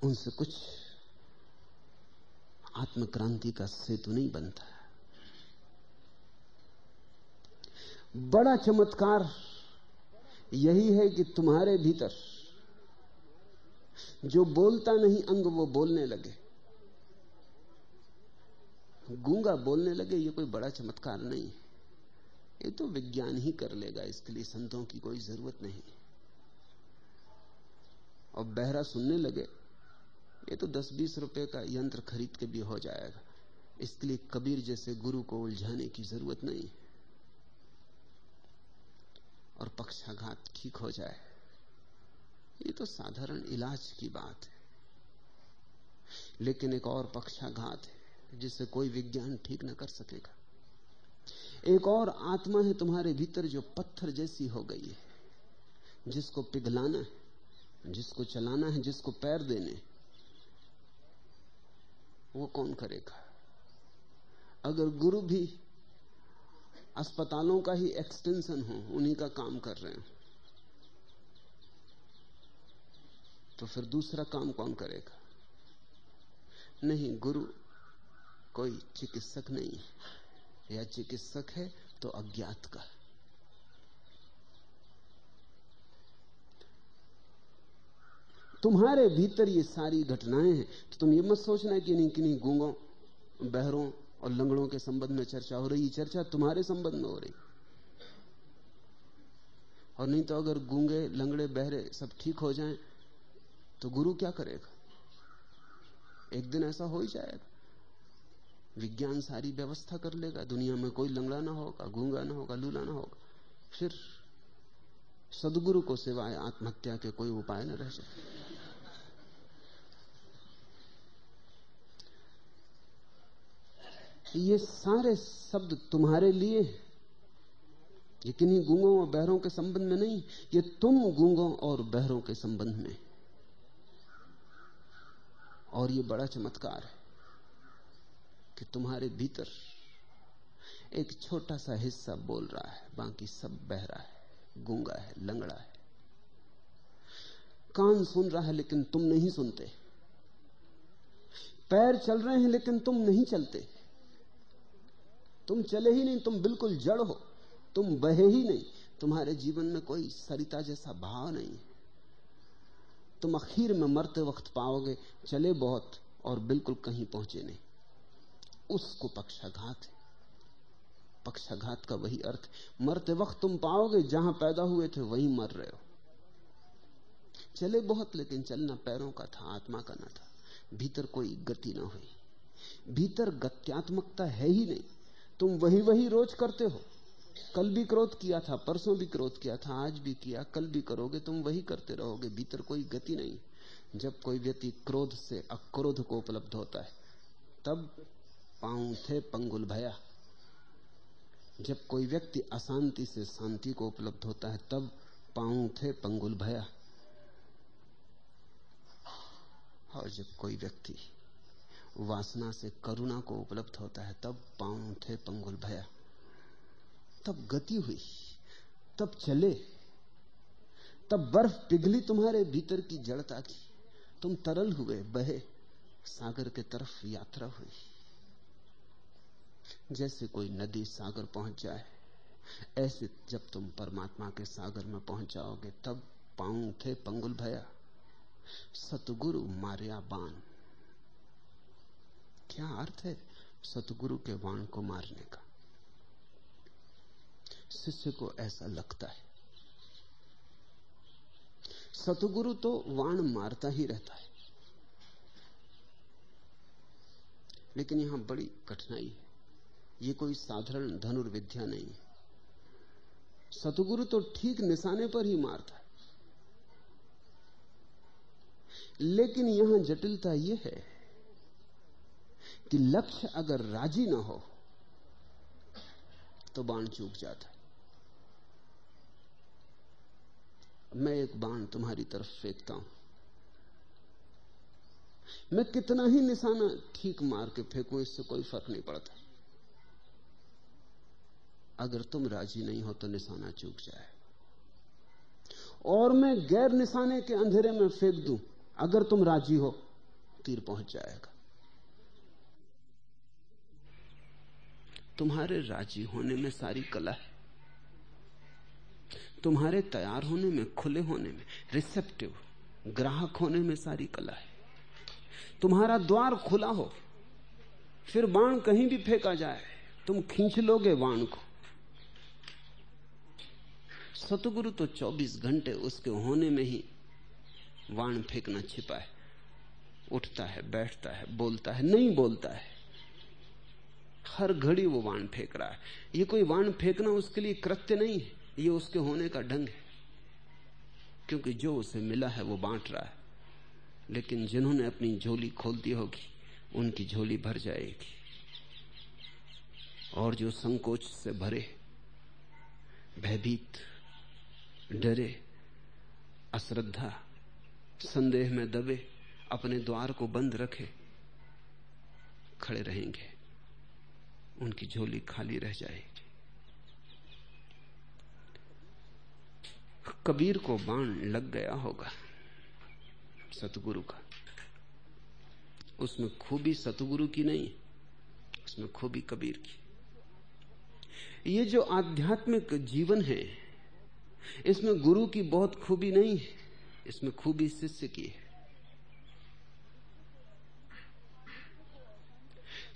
उनसे कुछ आत्मक्रांति का सेतु नहीं बनता बड़ा चमत्कार यही है कि तुम्हारे भीतर जो बोलता नहीं अंग, वो बोलने लगे। गूँगा बोलने लगे, ये कोई बड़ा चमत्कार नहीं ये तो विज्ञान ही कर लेगा, इसके लिए संतों की कोई ज़रूरत नहीं। और बहरा सुनने लगे ये तो दस बीस रुपए का यंत्र खरीद के भी हो जाएगा। इसके लिए कबीर जैसे गुरु को उलझाने की ज़रूरत नहीं। और पक्षाघात ठीक हो जाए, ये तो साधारण इलाज की बात है। लेकिन एक और पक्षाघात है जिसे कोई विज्ञान ठीक न कर सकेगा। एक और आत्मा है तुम्हारे भीतर जो पत्थर जैसी हो गई है, जिसको पिघलाना है, जिसको चलाना है, जिसको पैर देने वो कौन करेगा? अगर गुरु भी अस्पतालों का ही एक्सटेंशन हो, उन्हीं का काम कर रहे हो तो फिर दूसरा काम कौन करेगा? नहीं, गुरु कोई चिकित्सक नहीं है। या चिकित्सक है तो अज्ञात का। तुम्हारे भीतर ये सारी घटनाएँ हैं तो तुम ये मत सोचना कि नहीं किन्हीं गूंगों, बहरों और लंगड़ों के संबंध में चर्चा हो रही चर्चा तुम्हारे संबंध में हो रही। और नहीं तो अगर गूँगे, लंगड़े, बहरे सब ठीक हो जाएँ तो गुरु क्या करेगा? एक दिन ऐसा हो ही जाएगा। विज्ञान सारी व्यवस्था कर लेगा। दुनिया में कोई लंगड़ा ना होगा, गूँगा ना होगा, लूला ना होगा। फिर सदगुरु को सिवाय आत्महत्या के कोई उपाय न रह जाए। ये सारे शब्द तुम्हारे लिए ये किन्हीं गूंगों और बहरों के संबंध में नहीं, ये तुम गूंगों और बहरों के संबंध में। और ये बड़ा चमत्कार है कि तुम्हारे भीतर एक छोटा सा हिस्सा बोल रहा है, बाकी सब बह रहा है, गूँगा है, लंगड़ा है। कान सुन रहा है, लेकिन तुम नहीं सुनते। पैर चल रहे हैं, लेकिन तुम नहीं चलते। तुम चले ही नहीं, तुम बिल्कुल जड़ हो, तुम बहे ही नहीं, तुम्हारे जीवन में कोई सरिता जैसा भाव नहीं। है तुम आखिर में मरते वक्त पाओगे, चले बहुत और बिल्कुल कहीं पहुँचे नहीं। उसको पक्षाघात है। पक्षाघात का वही अर्थ, मरते वक्त तुम पाओगे, जहाँ पैदा हुए थे वहीं मर रहे हो। चले बहुत, लेकिन चलना पैरों का था, आत्मा का ना था। भीतर कोई गति ना हुई। भीतर गत्यात्मकता है ही नहीं। तुम वही वही रोज करते हो। कल भी क्रोध किया था, परसों भी क्रोध किया था, आज भी किया, कल भी करोगे, तुम वही करते रहोगे, भीतर कोई गति नहीं। जब कोई व्यक्ति क्रोध से अक्रोध को उपलब्ध होता है, तब पाऊ थे पंगुल भया। जब कोई व्यक्ति अशांति से शांति को उपलब्ध होता है, तब पाऊ थे पंगुल भया। और जब कोई व्यक्ति वासना से करुणा को उपलब्ध होता है, तब पाँव थे पंगुल भया। तब गति हुई, तब चले, तब बर्फ़ पिघली तुम्हारे भीतर की जड़ता की तुम तरल हुए, बहे, सागर के तरफ़ यात्रा हुई। जैसे कोई नदी सागर पहुँच जाए, ऐसे जब तुम परमात्मा के सागर में पहुँच जाओगे तब पाऊ थे पंगुल भया, सतगुरु मारिया बाण क्या अर्थ है सतगुरु के वाण को मारने का? शिष्य को ऐसा लगता है। सतगुरु तो वाण मारता ही रहता है। लेकिन यहाँ बड़ी कठिनाई है। ये कोई साधारण धनुर्विद्या नहीं है। सतगुरु तो ठीक निशाने पर ही मारता है। लेकिन यहाँ जटिलता यह है कि लक्ष्य अगर राज़ी ना हो तो बाण चूक जाता। मैं एक बाण तुम्हारी तरफ़ फेंकता हूँ। मैं कितना ही निशाना ठीक मार के फेंकू, इससे कोई फ़र्क नहीं पड़ता। अगर तुम राज़ी नहीं हो तो निशाना चूक जाए। और मैं गैर निशाने के अंधेरे में फेंक दूँ, अगर तुम राज़ी हो, तीर पहुँच जाएगा। तुम्हारे राज़ी होने में सारी कला है। तुम्हारे तैयार होने में, खुले होने में रिसेप्टिव ग्राहक होने में सारी कला है। तुम्हारा द्वार खुला हो, फिर बाण कहीं भी फेंका जाए, तुम खींच लोगे बाण को। सतगुरु तो 24 घंटे उसके होने में ही वाण फेंकना छिपा है। उठता है, बैठता है, बोलता है, नहीं बोलता है। हर घड़ी वो वाण फेंक रहा है। ये कोई वाण फेंकना उसके लिए कृत्य नहीं है, ये उसके होने का ढंग है। क्योंकि जो उसे मिला है, वो बांट रहा है। लेकिन जिन्होंने अपनी झोली खोल दी होगी, उनकी झोली भर जाएगी। और जो संकोच से भरे, भयभीत, डरे, अश्रद्धा, संदेह में दबे, अपने द्वार को बंद रखे, खड़े रहेंगे। उनकी झोली खाली रह जाएगी कबीर को बाण लग गया होगा सतगुरु का। उसमें खूबी सतगुरु की नहीं, उसमें खूबी कबीर की। ये जो आध्यात्मिक जीवन है, इसमें गुरु की बहुत खूबी नहीं है इसमें खूबी शिष्य की है।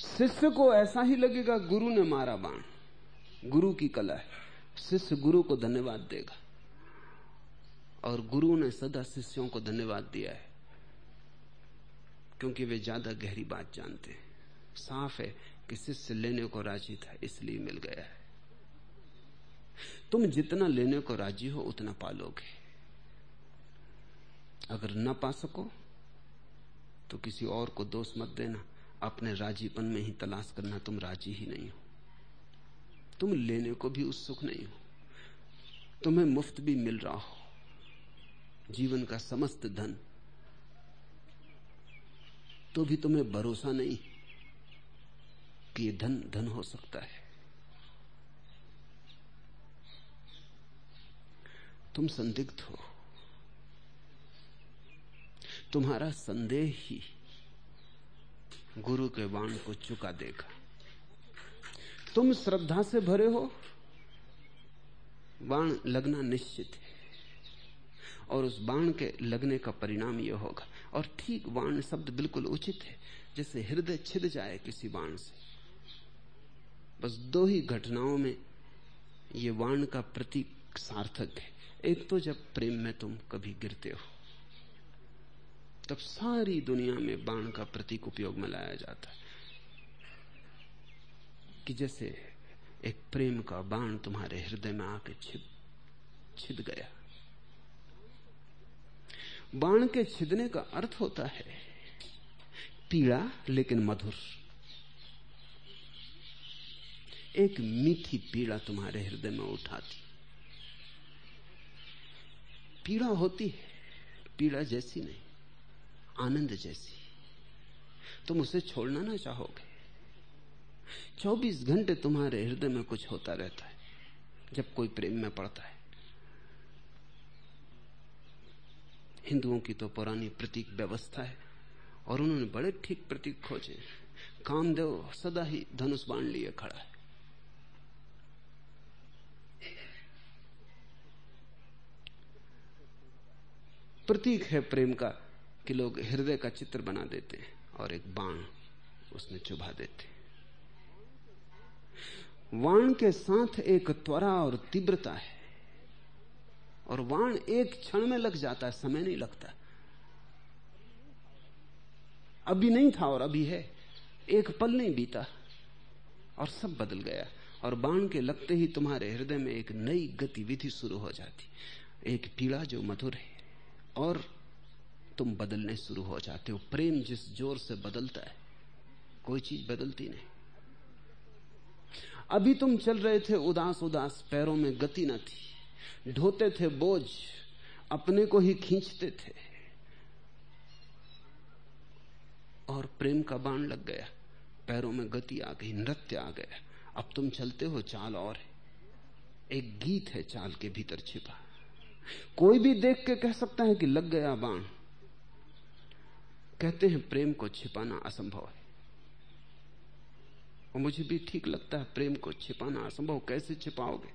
शिष्य को ऐसा ही लगेगा, गुरु ने मारा बाण। गुरु की कला है। शिष्य गुरु को धन्यवाद देगा। और गुरु ने सदा शिष्यों को धन्यवाद दिया है, क्योंकि वे ज़्यादा गहरी बात जानते हैं। साफ़ है कि शिष्य लेने को राज़ी था, इसलिए मिल गया है। तुम जितना लेने को राज़ी हो, उतना पालोगे। अगर न पा सको तो किसी और को दोष मत देना। अपने राजीपन में ही तलाश करना तुम राज़ी ही नहीं हो। तुम लेने को भी उत्सुक नहीं हो। तुम्हें मुफ़्त भी मिल रहा हो। जीवन का समस्त धन। तो भी तुम्हें भरोसा नहीं कि ये धन धन हो सकता है। तुम संदिग्ध हो। तुम्हारा संदेह ही गुरु के बाण को चुका देगा तुम श्रद्धा से भरे हो? बाण लगना निश्चित है। और उस बाण के लगने का परिणाम यह होगा। और ठीक बाण शब्द बिल्कुल उचित है जैसे हृदय छिद जाए किसी बाण से। बस दो ही घटनाओं में ये बाण का प्रतीक सार्थक है। एक तो जब प्रेम में तुम कभी गिरते हो तब सारी दुनिया में बाण का प्रतीक उपयोग में लाया जाता है। कि जैसे एक प्रेम का बाण तुम्हारे हृदय में आके छिद छिद गया। बाण के छिदने का अर्थ होता है पीड़ा, लेकिन मधुर। एक मीठी पीड़ा तुम्हारे हृदय में उठाती। पीड़ा होती है, पीड़ा जैसी नहीं। आनंद जैसी। तुम उसे छोड़ना ना चाहोगे। 24 घंटे तुम्हारे हृदय में कुछ होता रहता है, जब कोई प्रेम में पड़ता है। हिंदुओं की तो पुरानी प्रतीक व्यवस्था है, और उन्होंने बड़े ठीक प्रतीक खोजे। कामदेव सदा ही धनुष बाण लिए खड़ा है। प्रतीक है प्रेम का। कि लोग हृदय का चित्र बना देते हैं और एक बाण उसमें चुभा देते वाण के साथ एक त्वरा और तीव्रता है और वाण एक क्षण में लग जाता है, समय नहीं लगता। अभी नहीं था और अभी है, एक पल नहीं बीता और सब बदल गया और बाण के लगते ही तुम्हारे हृदय में एक नई गतिविधि शुरू हो जाती। एक पीड़ा जो मधुर है और तुम बदलने शुरू हो जाते हो। प्रेम जिस ज़ोर से बदलता है, कोई चीज़ बदलती नहीं। अभी तुम चल रहे थे उदास उदास, पैरों में गति न थी। ढोते थे बोझ, अपने को ही खींचते थे। और प्रेम का बाण लग गया, पैरों में गति आ गई, नृत्य आ गया। अब तुम चलते हो चाल और एक गीत है चाल के भीतर छिपा। कोई भी देख के कह सकता है कि लग गया बाण। कहते हैं प्रेम को छिपाना असंभव है। और मुझे भी ठीक लगता है प्रेम को छिपाना असंभव। कैसे छिपाओगे?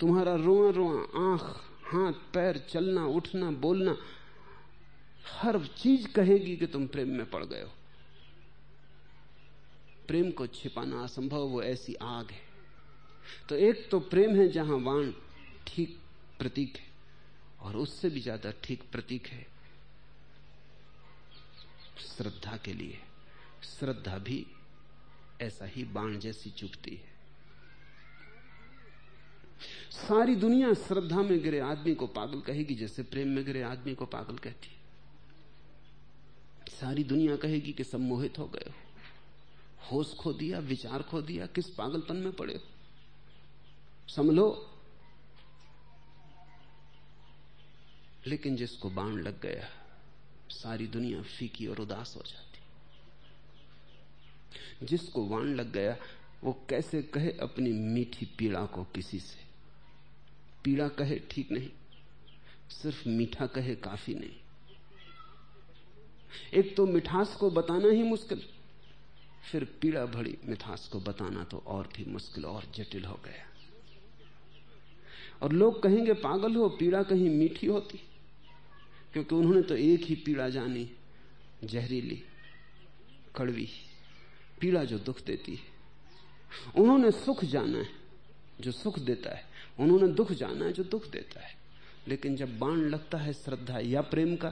तुम्हारा रोआ रोआ आँख, हाथ, पैर, चलना, उठना, बोलना, हर चीज़ कहेगी कि तुम प्रेम में पड़ गए हो। प्रेम को छिपाना असंभव, वो ऐसी आग है। तो एक तो प्रेम है जहाँ वाण ठीक प्रतीक है, और उससे भी ज़्यादा ठीक प्रतीक है श्रद्धा के लिए। श्रद्धा भी ऐसा ही बाण जैसी चुपती है। सारी दुनिया श्रद्धा में गिरे, आदमी को पागल कहेगी, जैसे प्रेम में गिरे, आदमी को पागल कहती सारी दुनिया कहेगी कि सम्मोहित हो गए हो। होश खो दिया, विचार खो दिया, किस पागलपन में पड़े हो? समझो। लेकिन जिसको बाण लग गया सारी दुनिया फीकी और उदास हो जाती। जिसको वाण लग गया, वो कैसे कहे अपनी मीठी पीड़ा को किसी से? पीड़ा कहे ठीक नहीं, सिर्फ़ मीठा कहे काफ़ी नहीं। एक तो मिठास को बताना ही मुश्किल, फिर पीड़ा भरी मिठास को बताना तो और भी मुश्किल और जटिल हो गया। और लोग कहेंगे, पागल हो, पीड़ा कहीं मीठी होती। क्योंकि उन्होंने तो एक ही पीड़ा जानी जहरीली कड़वी। पीड़ा जो दुख देती है। उन्होंने सुख जाना है, जो सुख देता है। उन्होंने दुख जाना है, जो दुख देता है। लेकिन जब बाण लगता है श्रद्धा या प्रेम का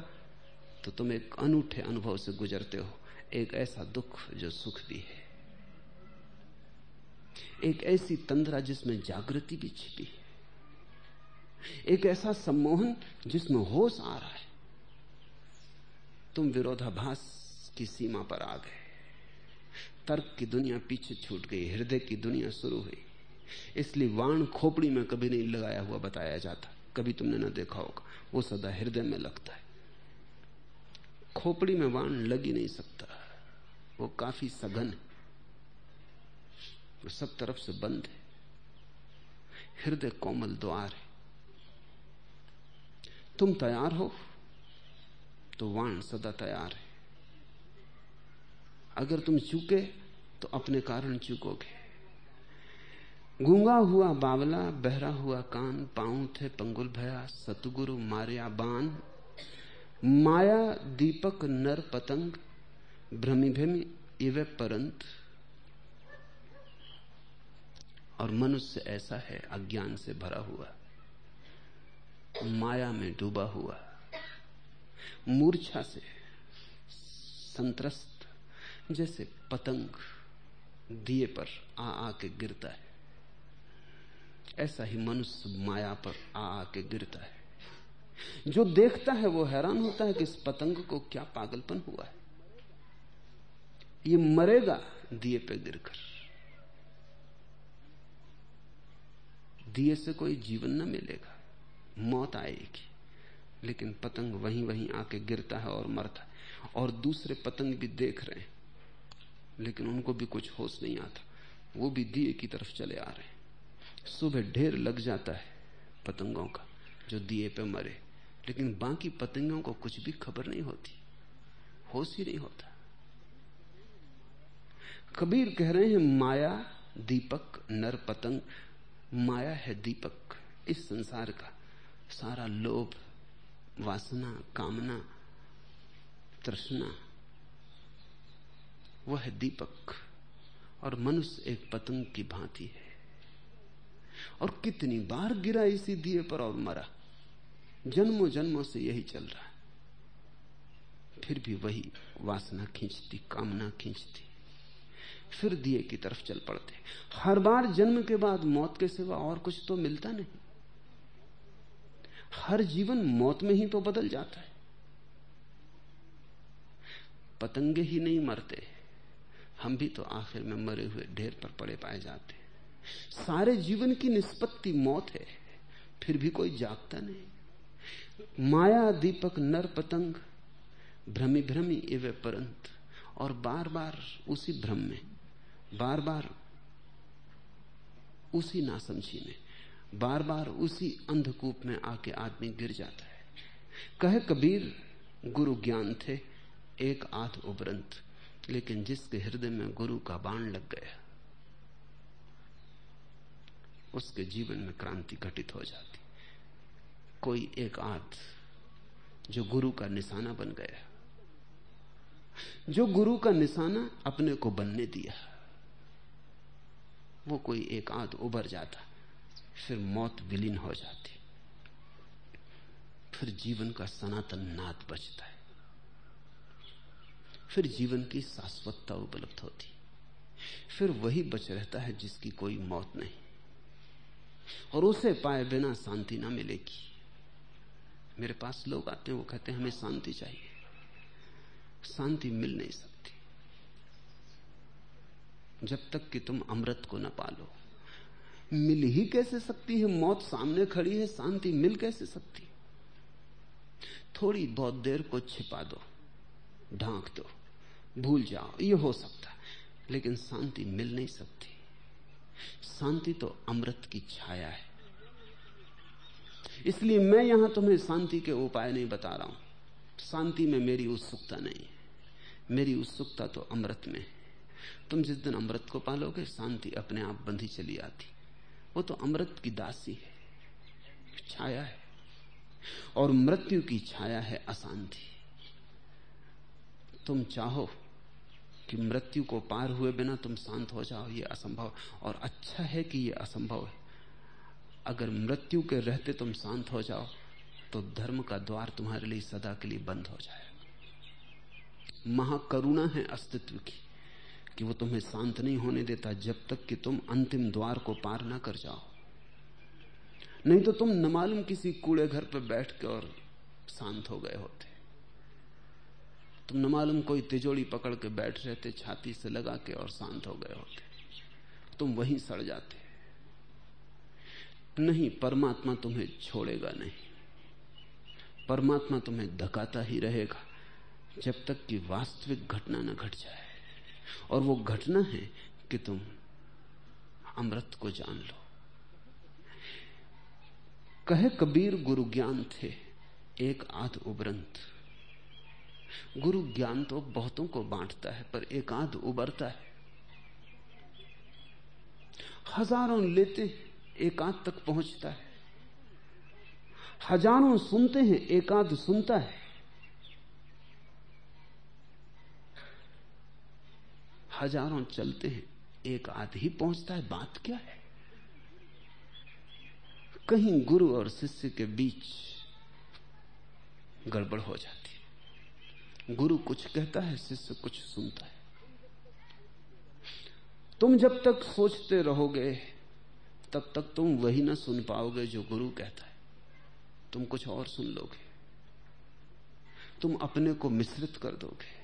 तो तुम एक अनूठे अनुभव से गुजरते हो। एक ऐसा दुख जो सुख भी है। एक ऐसी तंद्रा जिसमें जागृति भी छिपी है। एक ऐसा सम्मोहन जिसमें होश आ रहा है। तुम विरोधाभास की सीमा पर आ गए तर्क की दुनिया पीछे छूट गई, हृदय की दुनिया शुरू हुई। इसलिए वाण खोपड़ी में कभी नहीं लगाया हुआ बताया जाता। कभी तुमने ना देखा होगा, वो सदा हृदय में लगता है। खोपड़ी में वाण लग ही नहीं सकता। वो काफ़ी सघन है। वो सब तरफ़ से बंद है। हृदय कोमल द्वार है। तुम तैयार हो? तो वाण सदा तैयार है। अगर तुम चूके तो अपने कारण चूकोगे। गूँगा हुआ बावला, बहरा हुआ कान पाऊ थे पंगुल भया, सतगुरु मारिया बान माया, दीपक, नर, पतंग, भ्रमि भ्रमि, इवे परंत। और मनुष्य ऐसा है, अज्ञान से भरा हुआ। माया में डूबा हुआ। मूर्छा से, संतरस्त, जैसे पतंग दिए पर आ आके गिरता है। ऐसा ही मनुष्य माया पर आ आके गिरता है। जो देखता है वो हैरान होता है कि इस पतंग को क्या पागलपन हुआ है। ये मरेगा दिए पे गिरकर। दिए से कोई जीवन न मिलेगा, मौत आएगी। लेकिन पतंग वहीं वहीं आके गिरता है और मरता है। और दूसरे पतंग भी देख रहे हैं, लेकिन उनको भी कुछ होश नहीं आता। वो भी दिए की तरफ़ चले आ रहे हैं। सुबह ढेर लग जाता है पतंगों का, जो दिए पे मरे। लेकिन बाकी पतंगों को कुछ भी खबर नहीं होती। होश ही नहीं होता। कबीर कह रहे हैं, माया, दीपक, नर पतंग। माया है दीपक, इस संसार का सारा लोभ वासना, कामना, तृष्णा। वह है दीपक और मनुष्य एक पतंग की भांति है। और कितनी बार गिरा इसी दिए पर और मरा। जन्मों जन्मों से यही चल रहा है। फिर भी वही वासना खींचती, कामना खींचती। फिर दिए की तरफ़ चल पड़ते। हर बार जन्म के बाद मौत के सिवा और कुछ तो मिलता नहीं। हर जीवन मौत में ही तो बदल जाता है। पतंगे ही नहीं मरते, हम भी तो आखिर में मरे हुए ढेर पर पड़े पाए जाते सारे जीवन की निष्पत्ति मौत है, फिर भी कोई जागता नहीं। माया दीपक नर पतंग, भ्रमी भ्रमी एवे परंत, और बार बार उसी भ्रम में बार बार उसी नासमझी में। बार बार उसी अंधकूप में आके आदमी गिर जाता है। कहे कबीर, गुरु ज्ञान थे, एक आध उपरंत लेकिन जिसके हृदय में गुरु का बाण लग गया, उसके जीवन में क्रांति घटित हो जाती। कोई एक आध जो गुरु का निशाना बन गया, जो गुरु का निशाना अपने को बनने दिया, वो कोई एक आध उभर जाता। फिर मौत विलीन हो जाती। फिर जीवन का सनातन नाद बचता है। फिर जीवन की शाश्वतता उपलब्ध होती। फिर वही बच रहता है जिसकी कोई मौत नहीं। और उसे पाए बिना शांति ना मिलेगी। मेरे पास लोग आते हैं, वो कहते हैं, हमें शांति चाहिए। शांति मिल नहीं सकती। जब तक कि तुम अमृत को न पालो। मिल ही कैसे सकती है? मौत सामने खड़ी है, शांति मिल कैसे सकती थोड़ी बहुत देर को छिपा दो, ढांक दो, भूल जाओ, ये हो सकता लेकिन शांति मिल नहीं सकती। शांति तो अमृत की छाया है। इसलिए मैं यहाँ तुम्हें शांति के उपाय नहीं बता रहा हूँ। शांति में मेरी उत्सुकता नहीं है। मेरी उत्सुकता तो अमृत में है। तुम जिस दिन अमृत को पालोगे, शांति अपने आप बंधी चली आती। वो तो अमृत की दासी है, छाया है, और मृत्यु की छाया है अशांति। तुम चाहो कि मृत्यु को पार हुए बिना तुम शांत हो जाओ, ये असंभव और अच्छा है कि ये असंभव है। अगर मृत्यु के रहते तुम शांत हो जाओ तो धर्म का द्वार तुम्हारे लिए सदा के लिए बंद हो जाए महाकरुणा है अस्तित्व की। कि वो तुम्हें शांत नहीं होने देता जब तक कि तुम अंतिम द्वार को पार ना कर जाओ। नहीं तो तुम न मालूम किसी कूड़े घर पर बैठ के और शांत हो गए होते। तुम न मालूम कोई तिजोड़ी पकड़ के बैठ रहे थे छाती से लगा के और शांत हो गए होते। तुम वहीं सड़ जाते। नहीं, परमात्मा तुम्हें छोड़ेगा नहीं। परमात्मा तुम्हें धकाता ही रहेगा जब तक कि वास्तविक घटना न घट जाए। और वो घटना है कि तुम अमृत को जान लो। कहे कबीर गुरु ज्ञान थे, एक आध उबरंत गुरु ज्ञान तो बहुतों को बांटता है, पर एक आध उबरता है। हज़ारों लेते एक आध तक पहुँचता है। हज़ारों सुनते हैं, एक आध सुनता है। हज़ारों चलते हैं, एक आध ही पहुँचता है, बात क्या है? कहीं गुरु और शिष्य के बीच गड़बड़ हो जाती है। गुरु कुछ कहता है, शिष्य कुछ सुनता है। तुम जब तक सोचते रहोगे, तब तक तुम वही ना सुन पाओगे जो गुरु कहता है। तुम कुछ और सुन लोगे। तुम अपने को मिश्रित कर दोगे।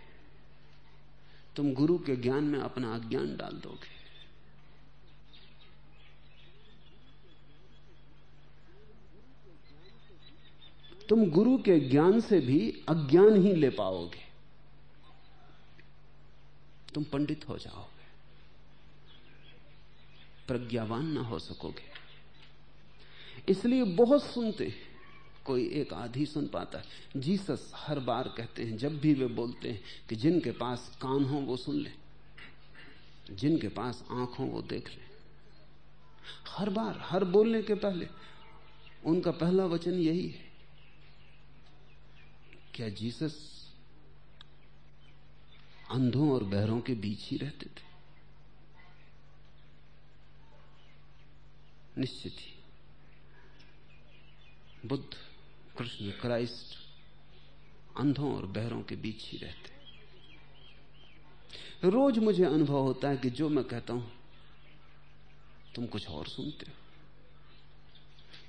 तुम गुरु के ज्ञान में अपना अज्ञान डाल दोगे। तुम गुरु के ज्ञान से भी अज्ञान ही ले पाओगे। तुम पंडित हो जाओगे। प्रज्ञावान ना हो सकोगे। इसलिए बहुत सुनते कोई एक आधी सुन पाता है। जीसस हर बार कहते हैं, जब भी वे बोलते हैं कि जिनके पास कान हो वो सुन ले, जिनके पास आँख हो वो देख ले। हर बार, हर बोलने के पहले उनका पहला वचन यही है। क्या जीसस अंधों और बहरों के बीच ही रहते थे? निश्चित ही। बुद्ध कृष्ण क्राइस्ट अंधों और बहरों के बीच ही रहते रोज मुझे अनुभव होता है कि जो मैं कहता हूँ, तुम कुछ और सुनते हो।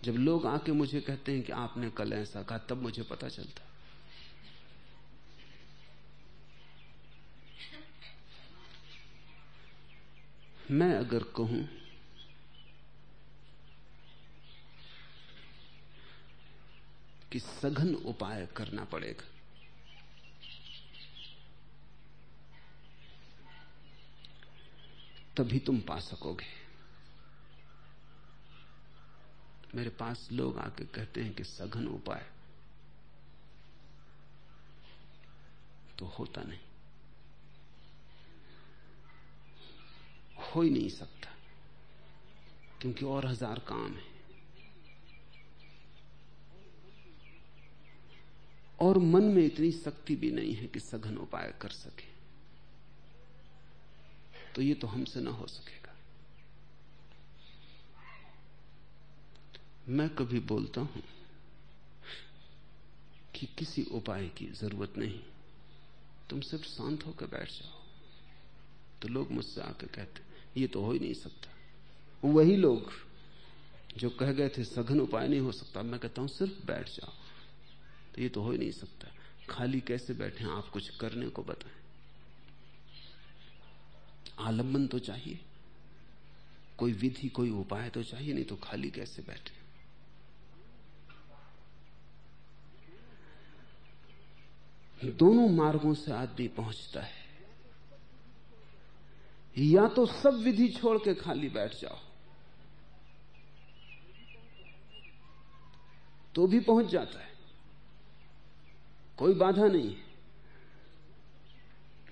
जब लोग आके मुझे कहते हैं कि आपने कल ऐसा कहा, तब मुझे पता चलता मैं अगर कहूँ कि सघन उपाय करना पड़ेगा। तभी तुम पा सकोगे। मेरे पास लोग आके कहते हैं कि सघन उपाय तो होता नहीं। हो ही नहीं सकता, क्योंकि और हज़ार काम है। और मन में इतनी शक्ति भी नहीं है कि सघन उपाय कर सके। तो ये तो हमसे ना हो सकेगा। मैं कभी बोलता हूँ कि किसी उपाय की ज़रूरत नहीं। तुम सिर्फ़ शांत होकर बैठ जाओ। तो लोग मुझसे आके कहते, ये तो हो ही नहीं सकता। वही लोग जो कह गए थे, सघन उपाय नहीं हो सकता। मैं कहता हूँ, सिर्फ़ बैठ जाओ। तो ये तो हो ही नहीं सकता। खाली कैसे बैठे आप कुछ करने को बताएँ। आलंबन तो चाहिए। कोई विधि, कोई उपाय तो चाहिए, नहीं तो खाली कैसे बैठे दोनों मार्गों से आदमी पहुँचता है। या तो सब विधि छोड़ के खाली बैठ जाओ तो भी पहुँच जाता है। कोई बाधा नहीं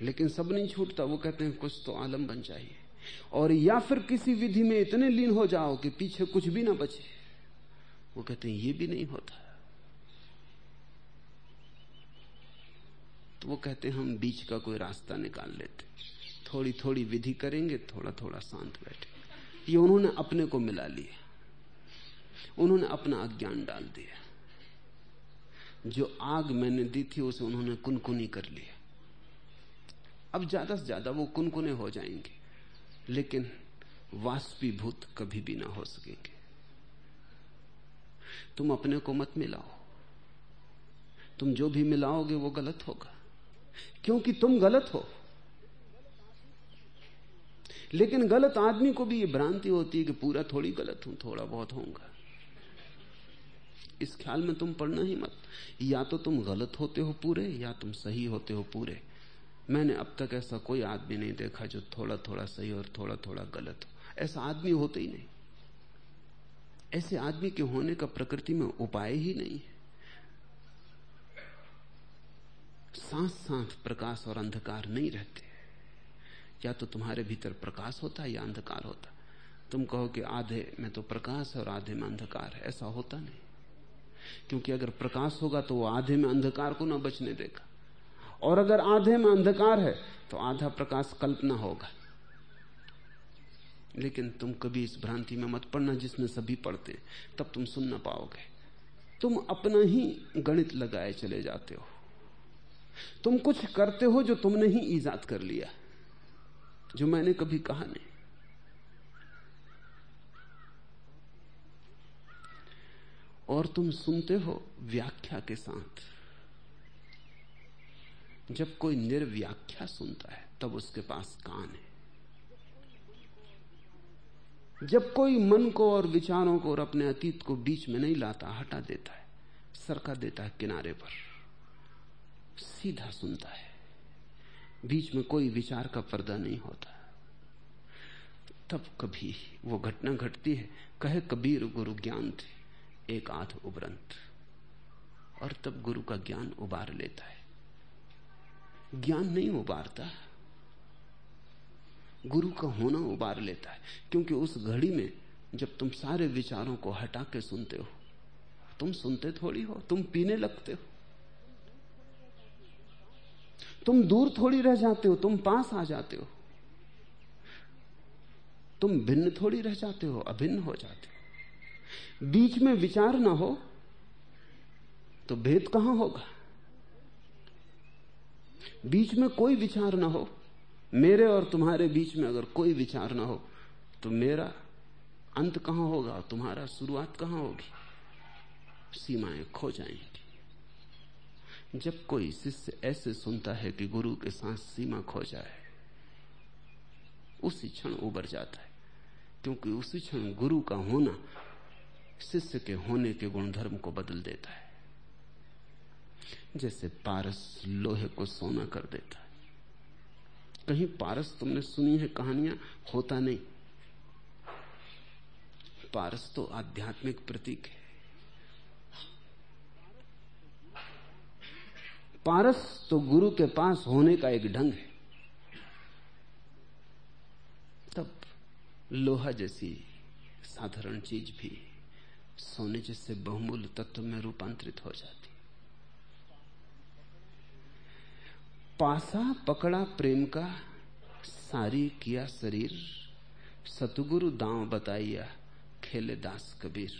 लेकिन सब नहीं छूटता, वो कहते हैं, कुछ तो आलम बन चाहिए और या फिर किसी विधि में इतने लीन हो जाओ कि पीछे कुछ भी ना बचे। वो कहते हैं, ये भी नहीं होता। तो वो कहते हैं, हम बीच का कोई रास्ता निकाल लेते थोड़ी थोड़ी विधि करेंगे थोड़ा थोड़ा शांत बैठे। ये उन्होंने अपने को मिला लिया। उन्होंने अपना अज्ञान डाल दिया। जो आग मैंने दी थी उसे उन्होंने कुनकुनी कर लिया अब ज़्यादा से ज़्यादा वो कुनकुने हो जाएँगे, लेकिन वाष्पीभूत कभी भी ना हो सकेंगे। तुम अपने को मत मिलाओ। तुम जो भी मिलाओगे वो गलत होगा, क्योंकि तुम गलत हो। लेकिन गलत आदमी को भी ये भ्रांति होती है कि पूरा थोड़ी गलत हूँ, थोड़ा बहुत होऊँगा। इस ख्याल में तुम पढ़ना ही मत। या तो तुम गलत होते हो पूरे, या तुम सही होते हो पूरे। मैंने अब तक ऐसा कोई आदमी नहीं देखा जो थोड़ा थोड़ा सही और थोड़ा थोड़ा गलत हो। ऐसा आदमी होते ही नहीं। ऐसे आदमी के होने का प्रकृति में उपाय ही नहीं है। सांस सांस प्रकाश और अंधकार नहीं रहते। या तो तुम्हारे भीतर प्रकाश होता है या अंधकार होता। तुम कहो कि आधे में तो प्रकाश है और आधे में अंधकार है ऐसा होता नहीं। क्योंकि अगर प्रकाश होगा तो वो आधे में अंधकार को ना बचने देगा। और अगर आधे में अंधकार है तो आधा प्रकाश कल्पना होगा। लेकिन तुम कभी इस भ्रांति में मत पढ़ना जिसमें सभी पढ़ते, तब तुम सुन ना पाओगे। तुम अपना ही गणित लगाए चले जाते हो। तुम कुछ करते हो जो तुमने ही ईजाद कर लिया। जो मैंने कभी कहा नहीं। और तुम सुनते हो व्याख्या के साथ। जब कोई निर्व्याख्या सुनता है, तब उसके पास कान है। जब कोई मन को और विचारों को और अपने अतीत को बीच में नहीं लाता, हटा देता है, सरका देता है किनारे पर, सीधा सुनता है। बीच में कोई विचार का पर्दा नहीं होता। तब कभी वो घटना घटती है, कहे कबीर गुरु ज्ञान थे। एक आध उबरंत और तब गुरु का ज्ञान उबार लेता है। ज्ञान नहीं उबारता, गुरु का होना उबार लेता है, क्योंकि उस घड़ी में जब तुम सारे विचारों को हटा के सुनते हो, तुम सुनते थोड़ी हो, तुम पीने लगते हो, तुम दूर थोड़ी रह जाते हो, तुम पास आ जाते हो, तुम भिन्न थोड़ी रह जाते हो, अभिन्न हो जाते हो। बीच में विचार ना हो तो भेद कहाँ होगा? बीच में कोई विचार ना हो, मेरे और तुम्हारे बीच में अगर कोई विचार ना हो तो मेरा अंत कहाँ होगा तुम्हारा शुरुआत कहाँ होगी? सीमाएँ खो जाएँगी। जब कोई शिष्य ऐसे सुनता है कि गुरु के साथ सीमा खो जाए, उसी क्षण उबर जाता है, क्योंकि उसी क्षण गुरु का होना शिष्य के होने के गुणधर्म को बदल देता है। जैसे पारस लोहे को सोना कर देता है। कहीं पारस तुमने सुनी है कहानियाँ? होता नहीं। पारस तो आध्यात्मिक प्रतीक है। पारस तो गुरु के पास होने का एक ढंग है। तब लोहा जैसी साधारण चीज़ भी सोने जैसे बहुमूल्य तत्व में रूपांतरित हो जाती। पासा पकड़ा प्रेम का, सारी किया शरीर। सतगुरु दांव बताइया, खेले दास कबीर।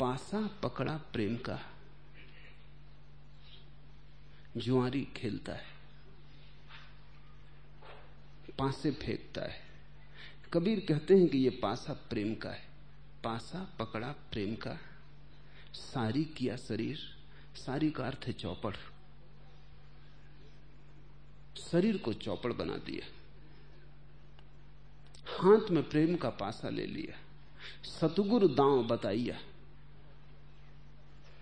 पासा पकड़ा प्रेम का, जुआरी खेलता है। पासे फेंकता है। कबीर कहते हैं कि यह पासा प्रेम का है। पासा, पकड़ा, प्रेम का, सारी किया शरीर, सारी का अर्थ है चौपड़। शरीर को चौपड़ बना दिया। हाथ में प्रेम का पासा ले लिया। सतगुरु दांव बताइया।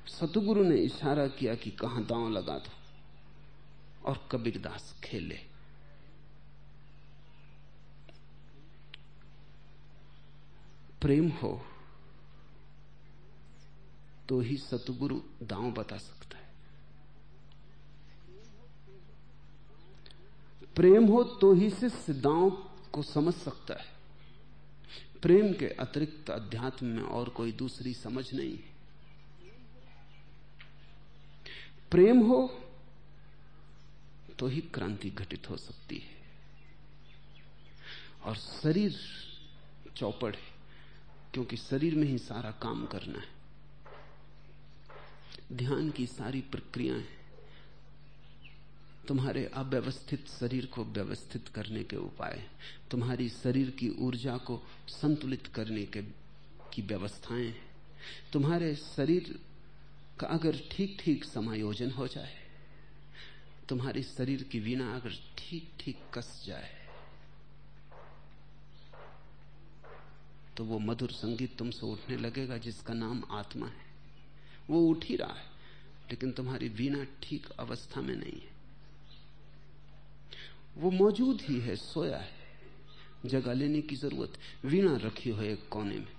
सतगुरु ने इशारा किया कि कहाँ दांव लगा दो और कबीरदास खेले। प्रेम हो तो ही सतगुरु दांव बता सकता है। प्रेम हो तो ही शिष्य दांव को समझ सकता है। प्रेम के अतिरिक्त अध्यात्म में और कोई दूसरी समझ नहीं है। प्रेम हो तो ही क्रांति घटित हो सकती है। और शरीर चौपड़ है। क्योंकि शरीर में ही सारा काम करना है। ध्यान की सारी प्रक्रियाएँ तुम्हारे अव्यवस्थित शरीर को व्यवस्थित करने के उपाय तुम्हारी शरीर की ऊर्जा को संतुलित करने के, की व्यवस्थाएँ तुम्हारे शरीर का अगर ठीक ठीक समायोजन हो जाए, तुम्हारी शरीर की वीणा अगर ठीक ठीक कस जाए तो वो मधुर संगीत तुमसे उठने लगेगा जिसका नाम आत्मा है। वो उठ ही रहा है, लेकिन तुम्हारी वीणा ठीक अवस्था में नहीं है। वो मौजूद ही है, सोया है। जगह लेने की ज़रूरत, वीणा रखी हो एक कोने में।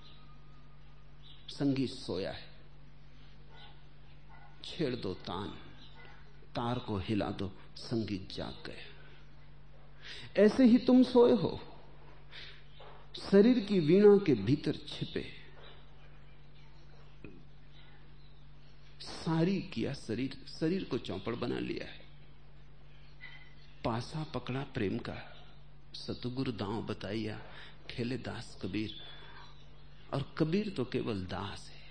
संगीत सोया है। छेड़ दो तान, तार को हिला दो, संगीत जाग गया। ऐसे ही तुम सोए हो। शरीर की वीणा के भीतर छिपे। सारी किया शरीर शरीर को चौपड़ बना लिया है। पासा पकड़ा प्रेम का। सतगुरु दांव बताइया, खेले दास कबीर। और कबीर तो केवल दास है।